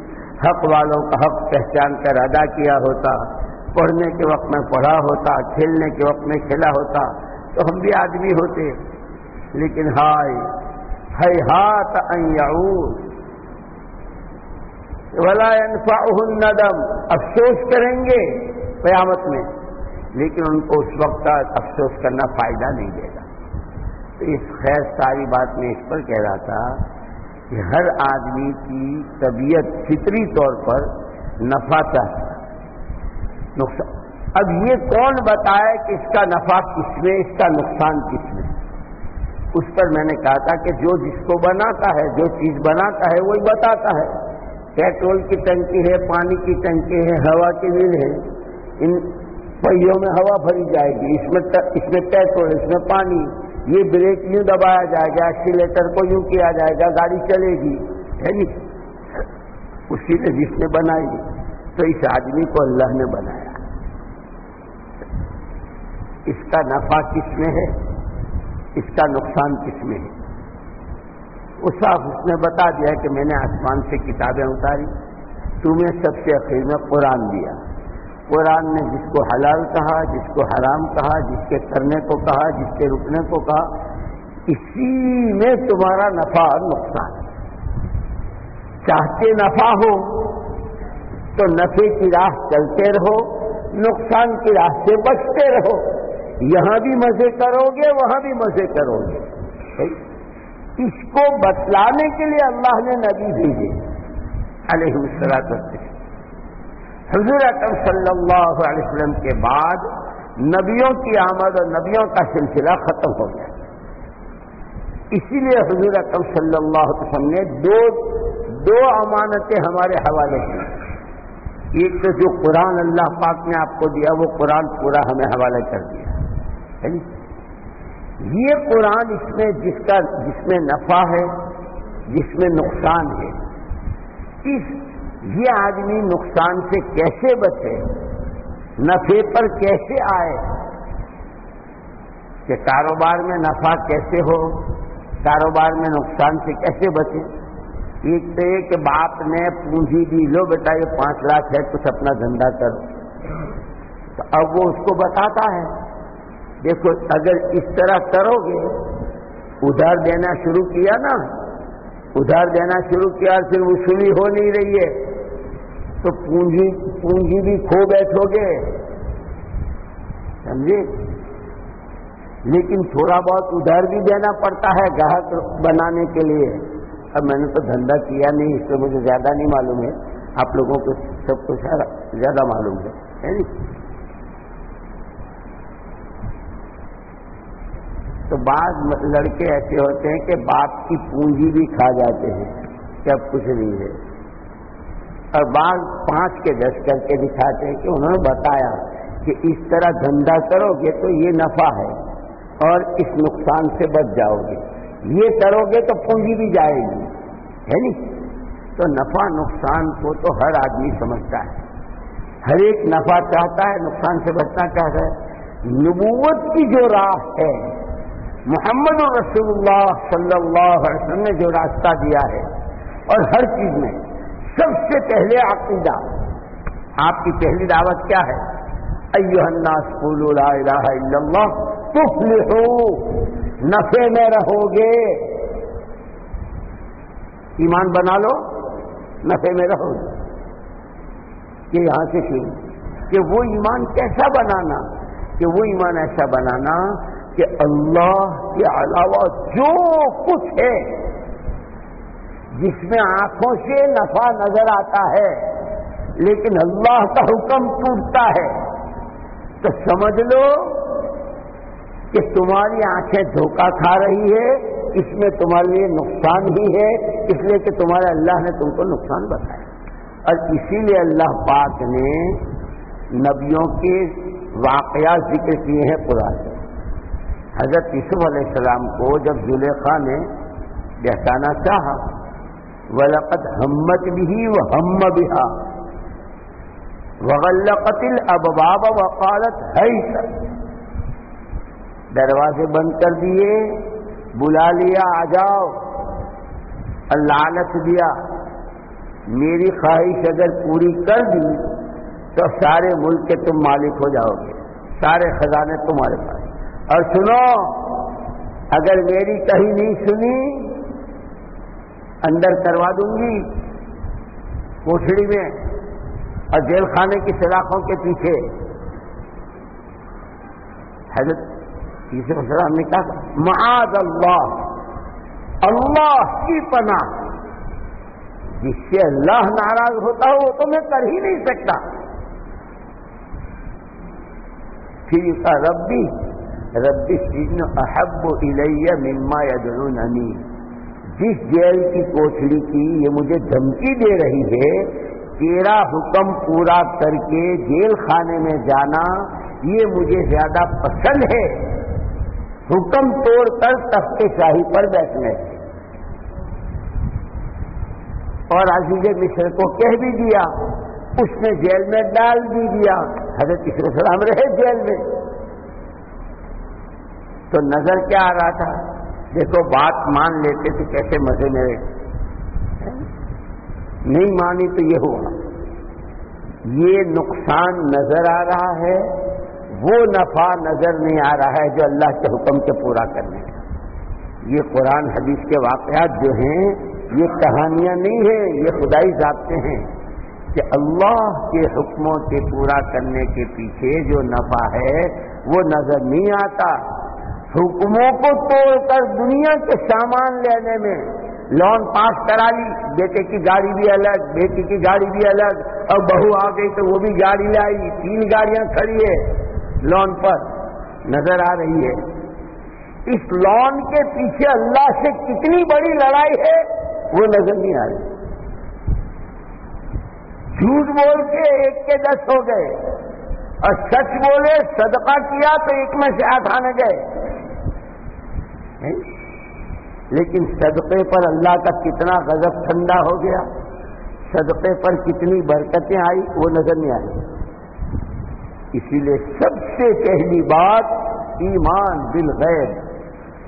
Speaker 1: حق والوں کا حق پہچان کر ادا کیا ہوتا۔ پڑھنے کے وقت میں پڑھا ہوتا، کھیلنے کے وقت میں کھیلا ہوتا۔ تو ہم بھی آدمی ہوتے۔ لیکن ہائے ہاتھ ولا ندم افسوس کریں گے قیامت میں. لیکن ان کو اس وقت افسوس کرنا فائدہ نہیں دے گا. تو اس خیر ساری بات میں اس پر کہہ رہا تھا کہ ہر آدمی کی طبیعت فطری طور پر نفع چاہتا نقصان اب یہ کون بتائے کہ اس کا نفع کس میں، اس کا نقصان کس میں؟ اس پر میں نے کہا تھا کہ جو جس کو بناتا ہے، جو چیز بناتا ہے، وہی بتاتا ہے۔ پیٹرول کی ٹنکی ہے، پانی کی ٹنکی ہے، ہوا کی ویل ہے۔ ان پہیوں میں ہوا بھری جائے گی۔ اس میں اس میں پیٹرول، اس میں پانی۔ یہ بریک یوں دبایا جائے گا ایکسیلیٹر کو یوں کیا جائے گا، گاڑی چلے گی۔ ہے نی اسی نے جس نے بنائی تو اس آدمی کو اللہ نے بنایا۔ اس کا نفع کس میں ہے؟ اس کا نقصان کس میں ہے؟ اس صاحب اس نے بتا دیا کہ میں نے آسمان سے کتابیں اتاری تمہیں سب سے اخیر میں قرآن دیا قرآن نے جس کو حلال کہا، جس کو حرام کہا، جس کے کرنے کو کہا، جس کے رکنے کو کہا، اسی میں تمہارا نفع اور نقصان۔ چاہتے نفع ہو تو نفے کی راہ چلتے رہو، نقصان کی راہ سے بچتے رہو۔ یہاں بھی مزے کرو گے، وہاں بھی مزے کرو گے۔ اس کو بتلانے کے لیے اللہ نے نبی بھیجے۔ علیہ السلام حضور اکرم صلی اللہ علیہ وسلم کے بعد نبیوں کی آمد اور نبیوں کا سلسلہ ختم ہو گیا۔ اسی لیے حضور اکرم صلی اللہ علیہ وسلم نے دو دو امانتیں ہمارے حوالے کی۔ ایک تو جو قرآن اللہ پاک نے آپ کو دیا، وہ قرآن پورا ہمیں حوالے کر دیا۔ یہ قرآن اس میں جس کا جس میں نفع ہے، جس میں نقصان ہے۔ اس، یہ آدمی نقصان سے کیسے بچے؟ نفے پر کیسے آئے؟ کہ کاروبار میں نفع کیسے ہو؟ کاروبار میں نقصان سے کیسے بچے؟ ایک تو یہ کہ باپ نے پونجی دی، لو بیٹا یہ پانچ لاکھ ہے، کچھ اپنا دھندا کرو۔ تو اب وہ اس کو بتاتا ہے۔ دیکھو، اگر اس طرح کرو گے ادھر دینا شروع کیا نا۔ ادھر دینا شروع کیا پھر وصولی ہو نہیں رہی ہے۔ تو پونجی پونجی بھی کھو بیٹھو گے۔ سمجھے؟ لیکن تھوڑا بہت ادھر بھی دینا پڑتا ہے گاہک بنانے کے لیے۔ اب میں نے تو دھندا کیا نہیں، اس سے مجھے زیادہ نہیں معلوم ہے۔ آپ لوگوں کو سب کو زیادہ معلوم ہے۔ جی؟ تو بعض لڑکے ایسے ہوتے ہیں کہ باپ کی پونجی بھی کھا جاتے ہیں کہ اب کچھ نہیں ہے۔ اور بعض پانچ کے دس کر کے دکھاتے ہیں کہ انہوں نے بتایا کہ اس طرح دھندا کرو گے تو یہ نفع ہے اور اس نقصان سے بچ جاؤ گے یہ کرو گے تو پونجی بھی جائے گی، ہے نی تو نفع نقصان کو تو ہر آدمی سمجھتا ہے۔ ہر ایک نفع چاہتا ہے، نقصان سے بچنا چاہتا ہے۔ نبوت کی جو راہ ہے محمد رسول اللہ صلی اللہ علیہ وسلم نے جو راستہ دیا ہے، اور ہر چیز میں سب سے پہلے عقیدہ، آپ کی پہلی دعوت کیا ہے؟ ایو الناس قولوا لا الہ الا اللہ تفلحو نفے میں رہو گے ایمان بنا لو نفے میں رہو۔ گے کہ یہاں سے شروع۔ کہ وہ ایمان کیسا بنانا؟ کہ وہ ایمان ایسا بنانا کہ اللہ کے علاوہ جو کچھ ہے، جس میں آنکھوں سے نفع نظر آتا ہے، لیکن اللہ کا حکم ٹوٹتا ہے، تو سمجھ لو کہ تمہاری آنکھیں دھوکہ کھا رہی ہے، اس میں تمہارے لیے نقصان بھی ہے، اس لیے کہ تمہارے اللہ نے تم کو نقصان بتایا۔ اور اسی لیے اللہ پاک نے نبیوں کے واقعات ذکر کیے ہیں قرآن حضرت یوسف علیہ السلام کو جب زلیخا نے بہتانا چاہا، ولقد ہمت بھی و ہم بہا وغلقت اب وقالت ہے دروازے بند کر دیے، بلا لیا، آ جاؤ لالچ دیا، میری خواہش اگر پوری کر دی تو سارے ملک کے تم مالک ہو جاؤ گے، سارے خزانے تمہارے پاس۔ اور سنو، اگر میری کہیں نہیں سنی، اندر کروا دوں گی کوٹڑی میں اور جیل خانے کی سلاخوں کے پیچھے۔ حضرت تیسرے سلام نے کہا، معاذ اللہ اللہ کی پناہ۔ جس سے اللہ ناراض ہوتا ہو، وہ تو میں کر ہی نہیں سکتا۔ پھر کا ربی ربی سجن احب الیہ مما یدعوننی۔ جس جیل کی کوٹڑی کی یہ مجھے دھمکی دے رہی ہے، تیرا حکم پورا کر کے جیل خانے میں جانا، یہ مجھے زیادہ پسند ہے۔ حکم توڑ کر تخت شاہی پر بیٹھنے۔ اور عزیز مصر کو کہہ بھی دیا، اس نے جیل میں ڈال بھی دیا۔ حضرت کسی سلام رہے جیل میں۔ تو نظر کیا آ رہا تھا؟ دیکھو، بات مان لیتے تو کیسے مزے میں نہیں مانی تو یہ ہوا۔ یہ نقصان نظر آ رہا ہے، وہ نفع نظر نہیں آ رہا ہے جو اللہ کے حکم کے پورا کرنے کا۔ یہ قرآن حدیث کے واقعات جو ہیں، یہ کہانیاں نہیں ہیں، یہ خدائی ضابطے ہیں کہ اللہ کے حکموں کے پورا کرنے کے پیچھے جو نفع ہے، وہ نظر نہیں آتا۔ حکموں کو توڑ کر دنیا کے سامان لینے میں لون پاس کرا لی، بیٹے کی گاڑی بھی الگ، بیٹی کی گاڑی بھی الگ، اور بہو آ گئی تو وہ بھی گاڑی لائی، تین گاڑیاں کھڑی ہے لون پر، نظر آ رہی ہے۔ اس لون کے پیچھے اللہ سے کتنی بڑی لڑائی ہے، وہ نظر نہیں آ رہی۔ جھوٹ بول کے ایک کے دس ہو گئے، اور سچ بولے، صدقہ کیا تو ایک میں سے آٹھ آنے گئے۔ لیکن صدقے پر اللہ کا کتنا غضب ٹھنڈا ہو گیا، صدقے پر کتنی برکتیں آئی وہ نظر نہیں آئی اسی لیے سب سے پہلی بات، ایمان بالغیب۔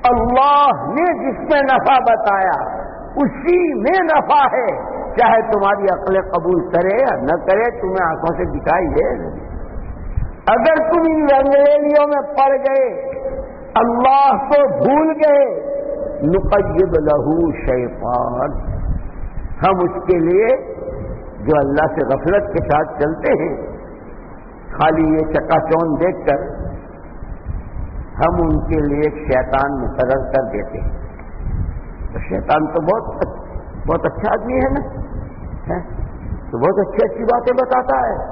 Speaker 1: اللہ نے جس میں نفع بتایا، اسی میں نفع ہے۔ چاہے تمہاری عقل قبول کرے یا نہ کرے، تمہیں آنکھوں سے دکھائی ہے اگر تم ان رنگریلیوں میں پڑ گئے اللہ کو بھول گئے. نقیب لہو شیفان ہم اس کے لیے جو اللہ سے غفلت کے ساتھ چلتے ہیں، خالی یہ چکا چون دیکھ کر ہم ان کے لیے ایک شیطان مقرر کر دیتے ہیں۔ تو شیطان تو بہت بہت اچھا آدمی ہے نا؟ تو بہت اچھی اچھی باتیں بتاتا ہے،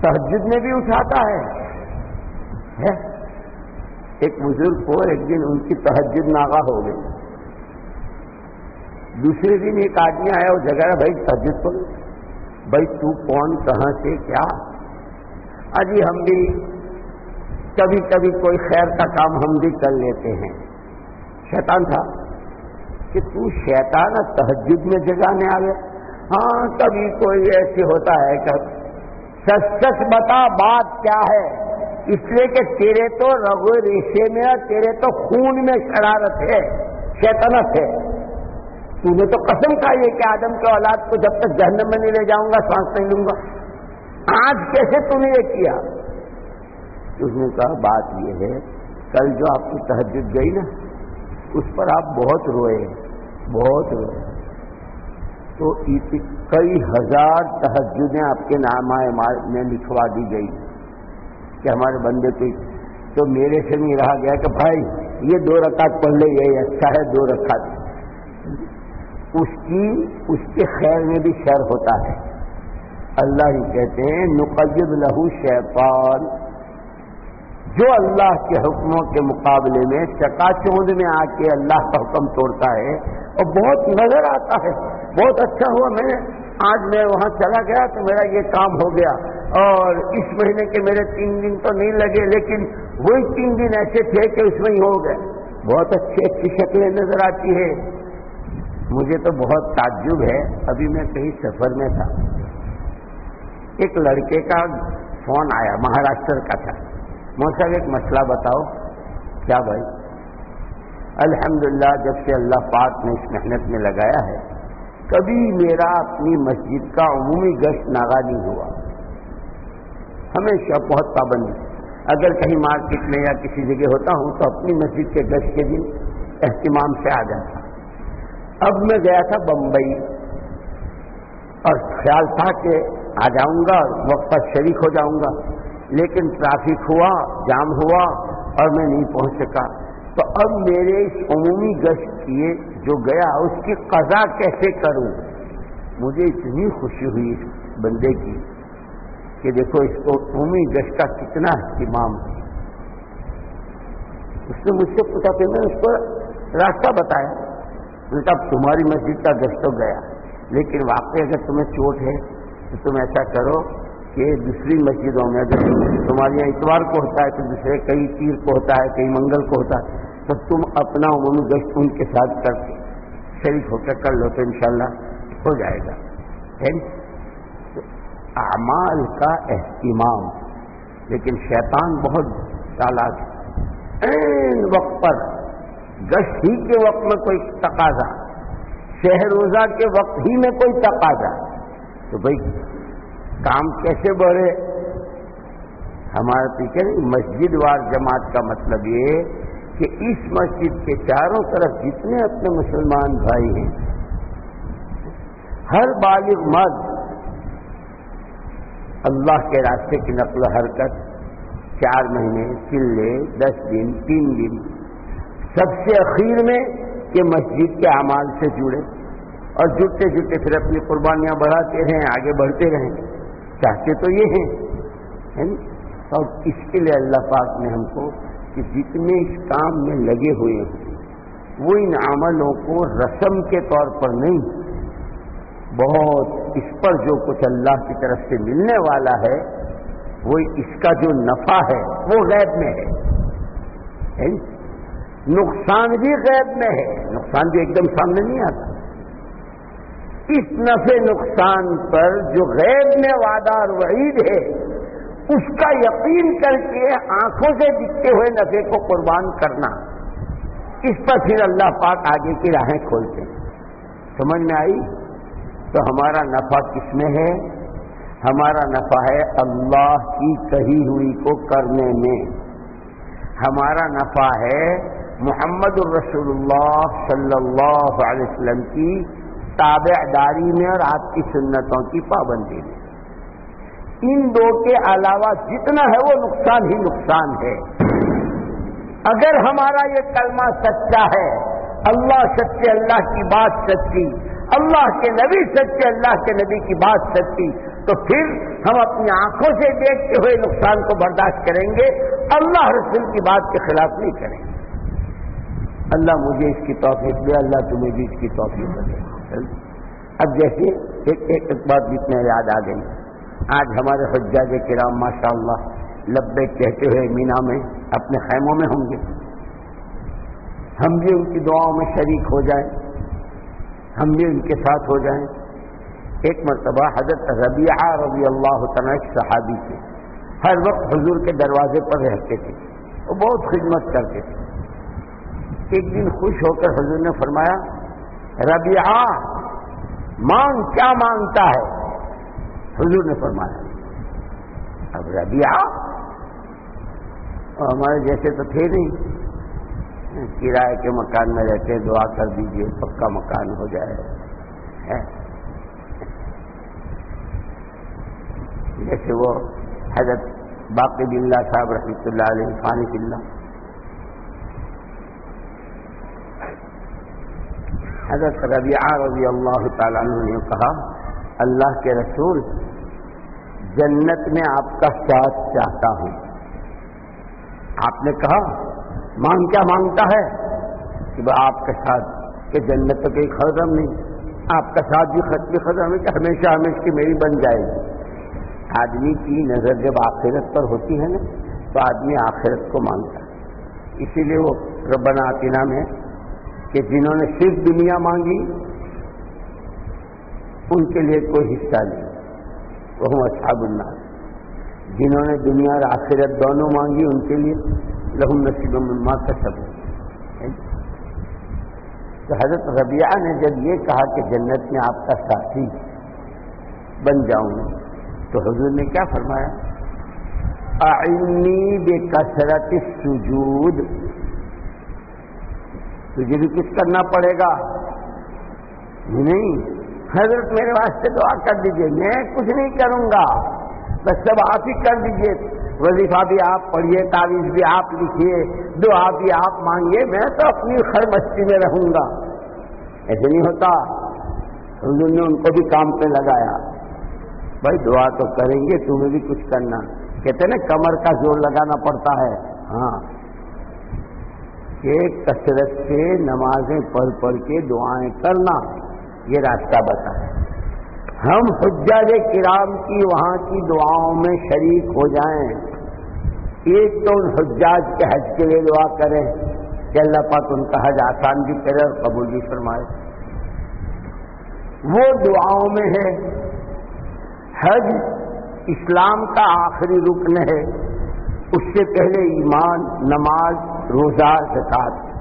Speaker 1: تہجد میں بھی اٹھاتا ہے۔ ایک بزرگ کو ایک دن ان کی تہجد ناغا ہو گئی۔ دوسرے دن ایک آدمی آیا، وہ جگہ بھائی تہجد کو بھائی، تو کون، کہاں سے، کیا؟ ابھی ہم بھی کبھی کبھی کوئی خیر کا کام ہم بھی کر لیتے ہیں۔ شیطان تھا کہ تو شیطان تہجد میں جگانے آ گیا۔ ہاں کبھی کوئی ایسے ہوتا ہے کہ سچ سچ بتا بات کیا ہے؟ اس لیے کہ تیرے تو رگو ریشے میں اور تیرے تو خون میں شرارت ہے، شیطنت ہے۔ تو نے تو قسم کھائی ہے کہ آدم کے اولاد کو جب تک جہنم میں نہیں لے جاؤں گا، سانس نہیں لوں گا۔ آج کیسے تم نے یہ کیا؟ اس نے کہا، بات یہ ہے، کل جو آپ کی تہجد گئی نا، اس پر آپ بہت روئے بہت روئے تو کئی ہزار تہجدیں آپ کے نام میں لکھوا دی گئی۔ کہ ہمارے بندے کو تو میرے سے نہیں رہا گیا کہ بھائی، یہ دو رکعت پڑھ لے، یہ اچھا ہے، دو رکعت۔ اس کی، اس کے خیر میں بھی شر ہوتا ہے۔ اللہ ہی کہتے ہیں، نقیب لہو شیطان۔ جو اللہ کے حکموں کے مقابلے میں چکا چوند میں آ کے اللہ کا حکم توڑتا ہے، اور بہت نظر آتا ہے۔ بہت اچھا ہوا میں، آج میں وہاں چلا گیا تو میرا یہ کام ہو گیا۔ اور اس مہینے کے میرے تین دن تو نہیں لگے، لیکن وہی تین دن ایسے تھے کہ اس میں ہی ہو گئے۔ بہت اچھی اچھی شکلیں نظر آتی ہے مجھے تو بہت تعجب ہے۔ ابھی میں کہیں سفر میں تھا۔ ایک لڑکے کا فون آیا، مہاراشٹر کا تھا۔ صاحب ایک مسئلہ بتاؤ، کیا بھائی؟ الحمدللہ، جب سے اللہ پاک نے اس محنت میں لگایا ہے، کبھی میرا اپنی مسجد کا عمومی گشت ناگا نہیں ہوا۔ ہمیشہ بہت پابندی اگر کہیں مارکیٹ میں یا کسی جگہ ہوتا ہوں تو اپنی مسجد کے گشت کے دن اہتمام سے آ جاتا۔ اب میں گیا تھا بمبئی اور خیال تھا کہ آ جاؤں گا وقت پر شریک ہو جاؤں گا، لیکن ٹرافک ہوا، جام ہوا اور میں نہیں پہنچ سکا۔ تو اب میرے اس عمومی گشت کیے جو گیا، اس کی قضا کیسے کروں؟ مجھے اتنی خوشی ہوئی اس بندے کی۔ کہ دیکھو اس کو عمومی گشت کا کتنا اہتمام ہے۔ اس نے مجھ سے پوچھا کہ میں اس کو راستہ بتایا۔ اب تمہاری مسجد کا گشت تو گیا، لیکن واقعی اگر تمہیں چوٹ ہے تو تم ایسا کرو کہ دوسری مسجدوں میں اگر تمہارے یہاں اتوار کو ہوتا ہے تو دوسرے کئی تیر کو ہوتا ہے، کئی منگل کو ہوتا ہے، تو تم اپنا عمومی گشت ان کے ساتھ کر کے شریک ہو کر کر لو تو انشاءاللہ ہو جائے گا۔ اعمال کا اہتمام۔ لیکن شیطان بہت چالاک ہے۔ وقت پر، گشت ہی کے وقت میں کوئی تقاضا، شہر روزہ کے وقت ہی میں کوئی تقاضا۔ تو بھائی، کام کیسے بڑھے؟ ہمارے پیچھے مسجد وار جماعت کا مطلب یہ کہ اس مسجد کے چاروں طرف جتنے اپنے مسلمان بھائی ہیں، ہر بالغ مرد اللہ کے راستے کی نقل و حرکت، چار مہینے، چلے، دس دن، تین دن۔ سب سے اخیر میں کہ مسجد کے اعمال سے جڑے۔ اور جڑتے جڑتے پھر اپنی قربانیاں بڑھاتے رہیں، آگے بڑھتے رہیں۔ چاہتے تو یہ ہیں اور اس کے لیے اللہ پاک نے ہم کو کہ جتنے اس کام میں لگے ہوئے ہیں، وہ ان عملوں کو رسم کے طور پر نہیں بہت اس پر جو کچھ اللہ کی طرف سے ملنے والا ہے، وہ اس کا جو نفع ہے، وہ غیب میں ہے۔ نقصان بھی غیب میں ہے۔ نقصان بھی ایک دم سامنے نہیں آتا۔ اس نفع نقصان پر جو غیر میں وعدہ اور وعید ہے، اس کا یقین کر کے آنکھوں سے دکھتے ہوئے نفے کو قربان کرنا۔ اس پر پھر اللہ پاک آگے کی راہیں کھولتے ہیں۔ سمجھ میں آئی؟ تو ہمارا نفع کس میں ہے؟ ہمارا نفع ہے اللہ کی کہی ہوئی کو کرنے میں۔ ہمارا نفع ہے محمد الرسول اللہ صلی اللہ علیہ وسلم کی تابع داری میں اور آپ کی سنتوں کی پابندی میں۔ ان دو کے علاوہ جتنا ہے وہ نقصان ہی نقصان ہے۔ اگر ہمارا یہ کلمہ سچا ہے، اللہ سچے اللہ کی بات سچی اللہ کے نبی سچے اللہ کے نبی کی بات سچی تو پھر ہم اپنی آنکھوں سے دیکھتے ہوئے نقصان کو برداشت کریں گے۔ اللہ رسول کی بات کے خلاف نہیں کریں۔ گے اللہ مجھے اس کی توفیق دے، اللہ تمہیں بھی اس کی توفیق دے۔ اب جیسے ایک ایک بات بیچ میں یاد آ گئی۔ آج ہمارے حجاج کرام ماشاء اللہ لبے کہتے ہوئے مینا میں اپنے خیموں میں ہوں گے۔ ہم بھی ان کی دعاؤں میں شریک ہو جائیں۔ ہم بھی ان کے ساتھ ہو جائیں۔ ایک مرتبہ حضرت ربیعہ رضی اللہ تعالیٰ صحابی تھے۔ ہر وقت حضور کے دروازے پر رہتے تھے۔ وہ بہت خدمت کرتے تھے۔ ایک دن خوش ہو کر حضور نے فرمایا، ربیعہ، مانگ کیا مانگتا ہے؟ حضور نے فرمایا، اب ربیعہ؟ ہمارے جیسے تو تھے نہیں۔ کرائے کے مکان میں رہتے، دعا کر دیجیے، پکا مکان ہو جائے۔ جیسے وہ حضرت باقی بلّہ صاحب رحمۃ اللہ علیہ، فانی بلّہ حضرت ربیعہ رضی اللہ تعالیٰ عنہ نے کہا، اللہ کے رسول، جنت میں آپ کا ساتھ چاہتا ہوں۔ آپ نے کہا مانگ کیا مانگتا ہے؟ کہ وہ آپ کے ساتھ کہ جنت تو کوئی خدم نہیں۔ آپ کا ساتھ بھی خط بھی خدم ہے کہ ہمیشہ ہمیشہ کی میری بن جائے گی۔ آدمی کی نظر جب آخرت پر ہوتی ہے نا، تو آدمی آخرت کو مانگتا ہے۔ اسی لیے وہ ربنا آتینا میں کہ جنہوں نے صرف دنیا مانگی، ان کے لیے کوئی حصہ نہیں۔ وہ ہوں اصحاب جنہوں نے دنیا اور آخرت دونوں مانگی، ان کے لیے۔ لہم نصیب مما کا سب تو حضرت ربیہ نے جب یہ کہا کہ جنت میں آپ کا ساتھی بن جاؤں تو حضور نے کیا فرمایا؟ آئنی بے کثرت سجود تجھے بھی کچھ کرنا پڑے گا؟ نہیں، حضرت میرے واسطے دعا کر دیجیے، میں کچھ نہیں کروں گا، بس سب آپ ہی کر دیجیے۔ وظیفہ بھی آپ پڑھیے، تعویذ بھی آپ لکھیے، دعا بھی آپ مانگیے، میں تو اپنی خر مستی میں رہوں گا۔ ایسے نہیں ہوتا۔ حضور نے ان کو بھی کام پہ لگایا۔ بھائی دعا تو کریں گے، تمہیں بھی کچھ کرنا۔ کہتے نا، کمر کا زور لگانا پڑتا ہے۔ ہاں۔ کہ کثرت سے نمازیں پڑھ پڑھ کے دعائیں کرنا، یہ راستہ بتا ہے۔ ہم حجاج کرام کی وہاں کی دعاؤں میں شریک ہو جائیں۔ ایک تو ان حجاج کے حج کے لیے دعا کریں کہ اللہ پاک ان کا حج آسان بھی کرے اور قبول بھی فرمائے۔ وہ دعاؤں میں ہے۔ حج اسلام کا آخری رکن ہے۔ اس سے پہلے ایمان، نماز، روزہ زکات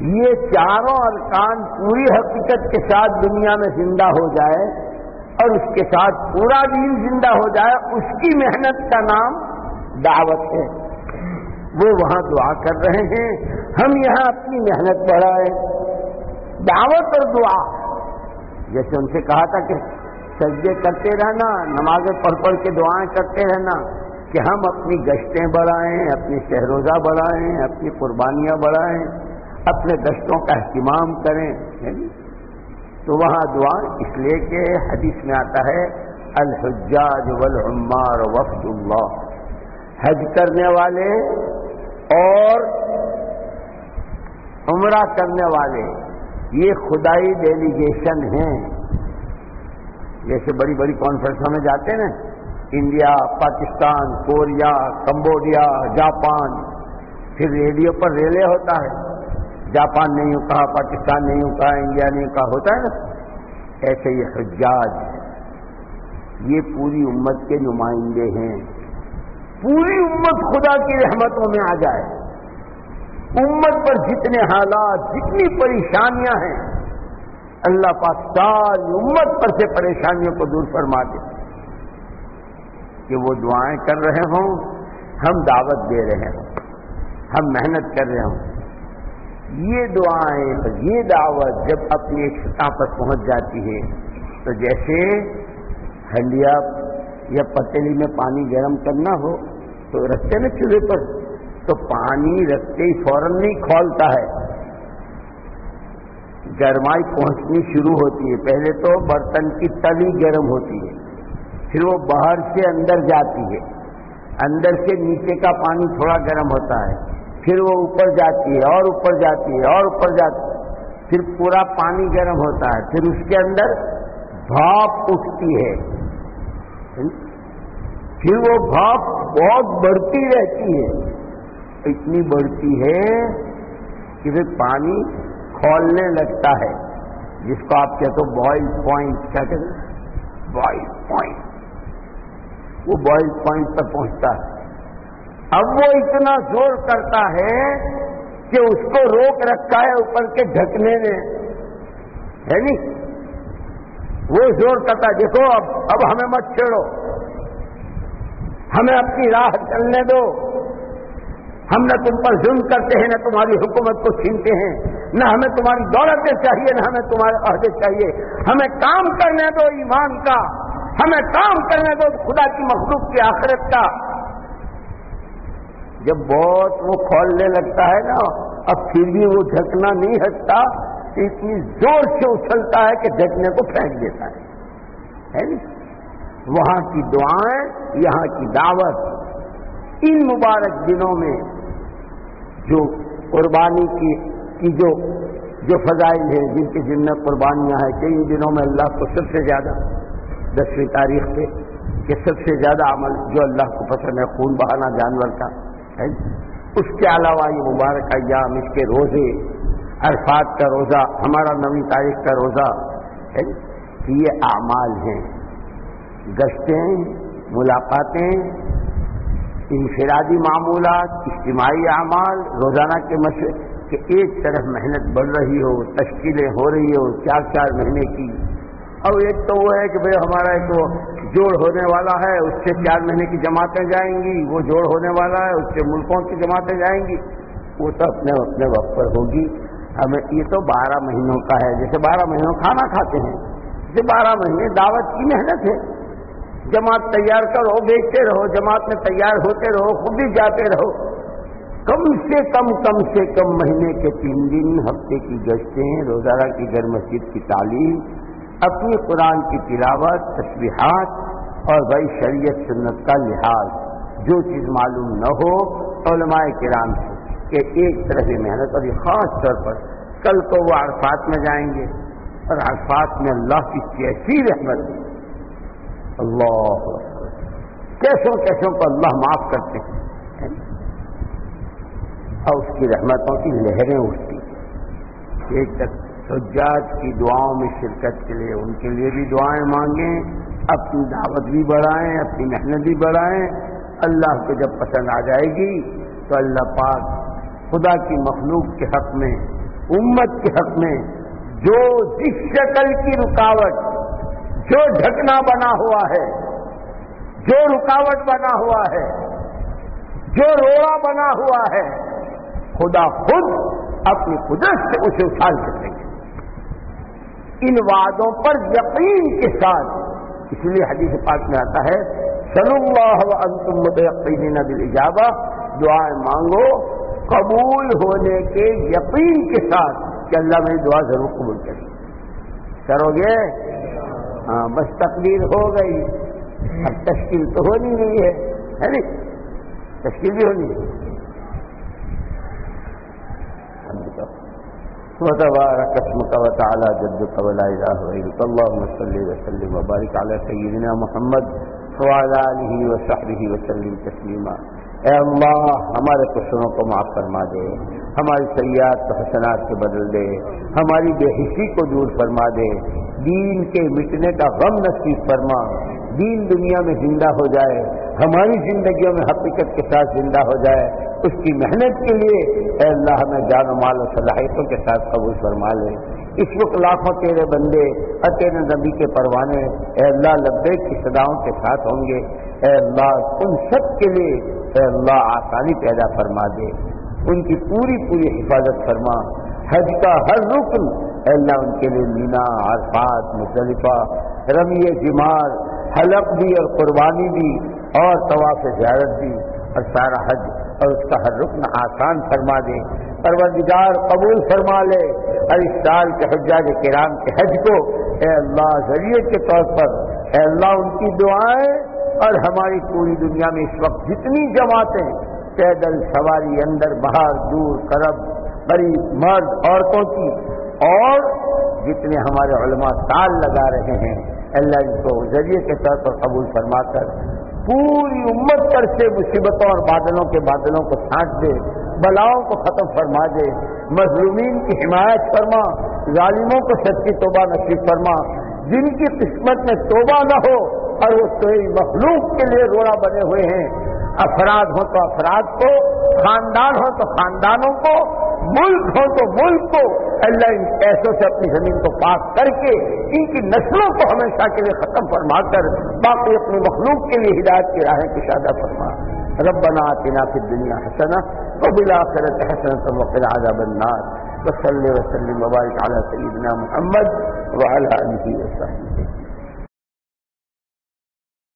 Speaker 1: یہ چاروں ارکان پوری حقیقت کے ساتھ دنیا میں زندہ ہو جائے اور اس کے ساتھ پورا دین زندہ ہو جائے، اس کی محنت کا نام دعوت ہے۔ وہ وہاں دعا کر رہے ہیں، ہم یہاں اپنی محنت بڑھائیں دعوت اور دعا۔ جیسے ان سے کہا تھا کہ سجدے کرتے رہنا، نمازیں پڑھ پڑھ کے دعائیں کرتے رہنا کہ ہم اپنی گشتیں بڑھائیں، اپنی شہروزہ بڑھائیں، اپنی قربانیاں بڑھائیں۔ اپنے دشتوں کا اہتمام کریں جی؟ تو وہاں دعا اس لیے کہ حدیث میں آتا ہے، الحجاج والعمار وفد اللہ۔ حج کرنے والے اور عمرہ کرنے والے، یہ خدائی ڈیلیگیشن ہیں۔ جیسے بڑی بڑی کانفرنسوں میں جاتے ہیں نا، India, Pakistan, Korea, Cambodia, Japan. پھر ریڈیو پر ریلے ہوتا ہے۔ جاپان نہیں کہا پاکستان نہیں کہا انڈیا نہیں کہا ہوتا ہے نا؟ ایسے یہ حجاج یہ پوری امت کے نمائندے ہیں۔ پوری امت خدا کی رحمتوں میں آ جائے۔ امت پر جتنے حالات، جتنی پریشانیاں ہیں، اللہ پاک ساری امت پر سے پریشانیوں کو دور فرما دے۔ کہ وہ دعائیں کر رہے ہوں، ہم دعوت دے رہے ہوں، ہم محنت کر رہے ہوں۔ یہ دعائیں یہ دعوت جب اپنی ایک سطح پر پہنچ جاتی ہے، تو جیسے ہنڈیا یا پتیلی میں پانی گرم کرنا ہو، تو رکھتے نا چولہے پر، تو پانی رکھتے ہی فوراً نہیں کھولتا ہے۔ گرمائی پہنچنی شروع ہوتی ہے۔ پہلے تو برتن کی تلی گرم ہوتی ہے، پھر وہ باہر سے اندر جاتی ہے۔ اندر سے نیچے کا پانی تھوڑا گرم ہوتا ہے۔ پھر وہ اوپر جاتی ہے اور اوپر جاتی ہے اور اوپر جاتی ہے۔ پھر پورا پانی گرم ہوتا ہے، پھر اس کے اندر بھاپ اٹھتی ہے۔ پھر وہ بھاپ بہت بڑھتی رہتی ہے۔ اتنی بڑھتی ہے کہ پھر پانی کھولنے لگتا ہے۔ جس کو آپ کہتے ہو بوائل پوائنٹ کیا کہتے ہیں؟ بوائل پوائنٹ وہ بوائل پوائنٹ تک پہنچتا ہے۔ اب وہ اتنا زور کرتا ہے کہ اس کو روک رکھا ہے اوپر کے ڈھکنے میں ہے نی وہ زور کرتا ہے، دیکھو، اب اب ہمیں مت چھیڑو۔ ہمیں اپنی راہ چلنے دو۔ ہم نہ تم پر ظلم کرتے ہیں، نہ تمہاری حکومت کو چھینتے ہیں۔ نہ ہمیں تمہاری دولتیں چاہیے، نہ ہمیں تمہارے عہدے چاہیے۔ ہمیں کام کرنے دو ایمان کا۔ ہمیں کام کرنے دو خدا کی مخلوق کی آخرت کا۔ جب بہت وہ کھولنے لگتا ہے نا، اب پھر بھی وہ جھکنا نہیں ہٹتا، اتنی زور سے اچھلتا ہے کہ جھکنے کو پھینک دیتا ہے۔ وہاں کی دعائیں، یہاں کی دعوت۔ ان مبارک دنوں میں جو قربانی کی کی جو جو فضائل ہیں، جن کی جن میں قربانیاں ہیں، کہ ان دنوں میں اللہ کو سب سے زیادہ، دسویں تاریخ پہ کہ سب سے زیادہ عمل جو اللہ کو پسند ہے، خون بہانا، جانور کا۔ اس کے علاوہ یہ مبارک ایام اس کے روزے، عرفات کا روزہ، ہمارا نویں تاریخ کا روزہ ہے۔ یہ اعمال ہیں۔ گشتیں، ملاقاتیں، انفرادی معمولات، اجتماعی اعمال، روزانہ کے کہ ایک طرف محنت بڑھ رہی ہو، تشکیلیں ہو رہی ہو، چار چار مہینے کی اب ایک تو وہ ہے کہ بھائی ہمارا ایک جوڑ ہونے والا ہے، اس سے چار مہینے کی جماعتیں جائیں گی، وہ جوڑ ہونے والا ہے، اس سے ملکوں کی جماعتیں جائیں گی۔ وہ تو اپنے اپنے وقت پر ہوگی۔ ہمیں یہ تو بارہ مہینوں کا ہے۔ جیسے بارہ مہینوں کھانا کھاتے ہیں، جیسے بارہ مہینے دعوت کی محنت ہے۔ جماعت تیار کرو، بیچتے رہو، جماعت میں تیار ہوتے رہو، خود بھی جاتے رہو۔ کم سے کم کم سے کم مہینے کے تین دن، ہفتے کی گشتیں، روزانہ کی گھر مسجد کی تعلیم اپنی قرآن کی تلاوت تصویرات اور بھائی شریعت سنت کا لحاظ، جو چیز معلوم نہ ہو، علماء کرام سے کہ ایک طرح کی محنت، اور یہ خاص طور پر کل کو وہ عرفات میں جائیں گے، اور عرفات میں اللہ کی کیسی رحمت اللہ کیسوں کیسوں کو اللہ معاف کرتے ہیں۔ اور اس کی رحمتوں کی لہریں اٹھتی ایک تک سجاد کی دعاؤں میں شرکت کے لیے ان کے لیے بھی دعائیں مانگیں، اپنی دعوت بھی بڑھائیں، اپنی محنت بھی بڑھائیں۔ اللہ کو جب پسند آ جائے گی تو اللہ پاک خدا کی مخلوق کے حق میں، امت کے حق میں جو جس شکل کی رکاوٹ، جو ڈھکنا بنا ہوا ہے، جو رکاوٹ بنا ہوا ہے، جو روڑا بنا ہوا ہے، خدا خود اپنی قدرت سے اسے اچھال سکیں گے ان وعدوں پر یقین کے ساتھ۔ اس لیے حدیث پاک میں آتا ہے صلی اللہ انتم متقین دل دعائیں مانگو، قبول ہونے کے یقین کے ساتھ کہ اللہ میری دعا ضرور قبول کرے۔ کرو گے؟ ہاں بس تقدیر ہو گئی۔ اب تشکیل تو ہونی نہیں ہے نہیں؟ تشکیل بھی ہونی ہے وتبارك اسمك وتعالى جدك ولا اله غيرك اللهم صل وسلم وبارك على سيدنا محمد وعلى اله وصحبه وسلم تسليما. اے اللہ، ہمارے قصروں کو معاف فرما دے، ہماری سیاحت کو حسنات سے بدل دے، ہماری بے حسی کو دور فرما دے۔ دین کے مٹنے کا غم نصیب فرما۔ دین دنیا میں زندہ ہو جائے۔ ہماری زندگیوں میں حقیقت کے ساتھ زندہ ہو جائے، اس کی محنت کے لیے اے اللہ ہمیں جان و مال و صلاحیتوں کے ساتھ قبول فرما لے۔ اس وقت لاکھوں تیرے بندے اور تیرے نبی کے پروانے اے اللہ لبے کی صداؤں کے ساتھ ہوں گے۔ اے اللہ، ان سب کے لیے اے اللہ آسانی پیدا فرما دے۔ ان کی پوری پوری حفاظت فرما۔ حج کا ہر رکن اے اللہ ان کے لیے مینا، عرفات مصطلفہ رمی جمار حلق بھی اور قربانی بھی۔ اور طواف زیارت بھی اور سارا حج اور اس کا ہر رکن آسان فرما دے۔ پروردگار قبول فرما لے۔ اور اس سال کے حجاج کرام کے حج کو اے اللہ ذریعے کے طور پر، اے اللہ ان کی دعائیں اور ہماری پوری دنیا میں اس وقت جتنی جماعتیں پیدل سواری، اندر باہر دور کرب بڑی مرد، عورتوں کی، اور جتنے ہمارے علماء تال لگا رہے ہیں، اللہ ان کو ذریعے کے طور پر قبول فرما کر پوری امت پر سے مصیبتوں اور بادلوں کے بادلوں کو چھانٹ دے، بلاؤں کو ختم فرما دے، مظلومین کی حمایت فرما، ظالموں کو سچ کی توبہ نصیب فرما۔ جن کی قسمت میں توبہ نہ ہو اور وہ کوئی مخلوق کے لیے روڑا بنے ہوئے ہیں۔ افراد ہو تو افراد کو، خاندان ہو تو خاندانوں کو، ملک ہو تو ملک کو۔ اللہ ان پیسوں سے اپنی زمین کو پاک کر کے ان کی نسلوں کو ہمیشہ کے لیے ختم فرما کر، باقی اپنی مخلوق کے لیے ہدایت کی راہیں کشادہ فرما۔ ربنا آتنا فی الدنیا حسنا وبالآخرة حسنة وقنا عذاب النار۔ وصلی وسلم وبارک علی سیدنا محمد وعلى آله وصحبه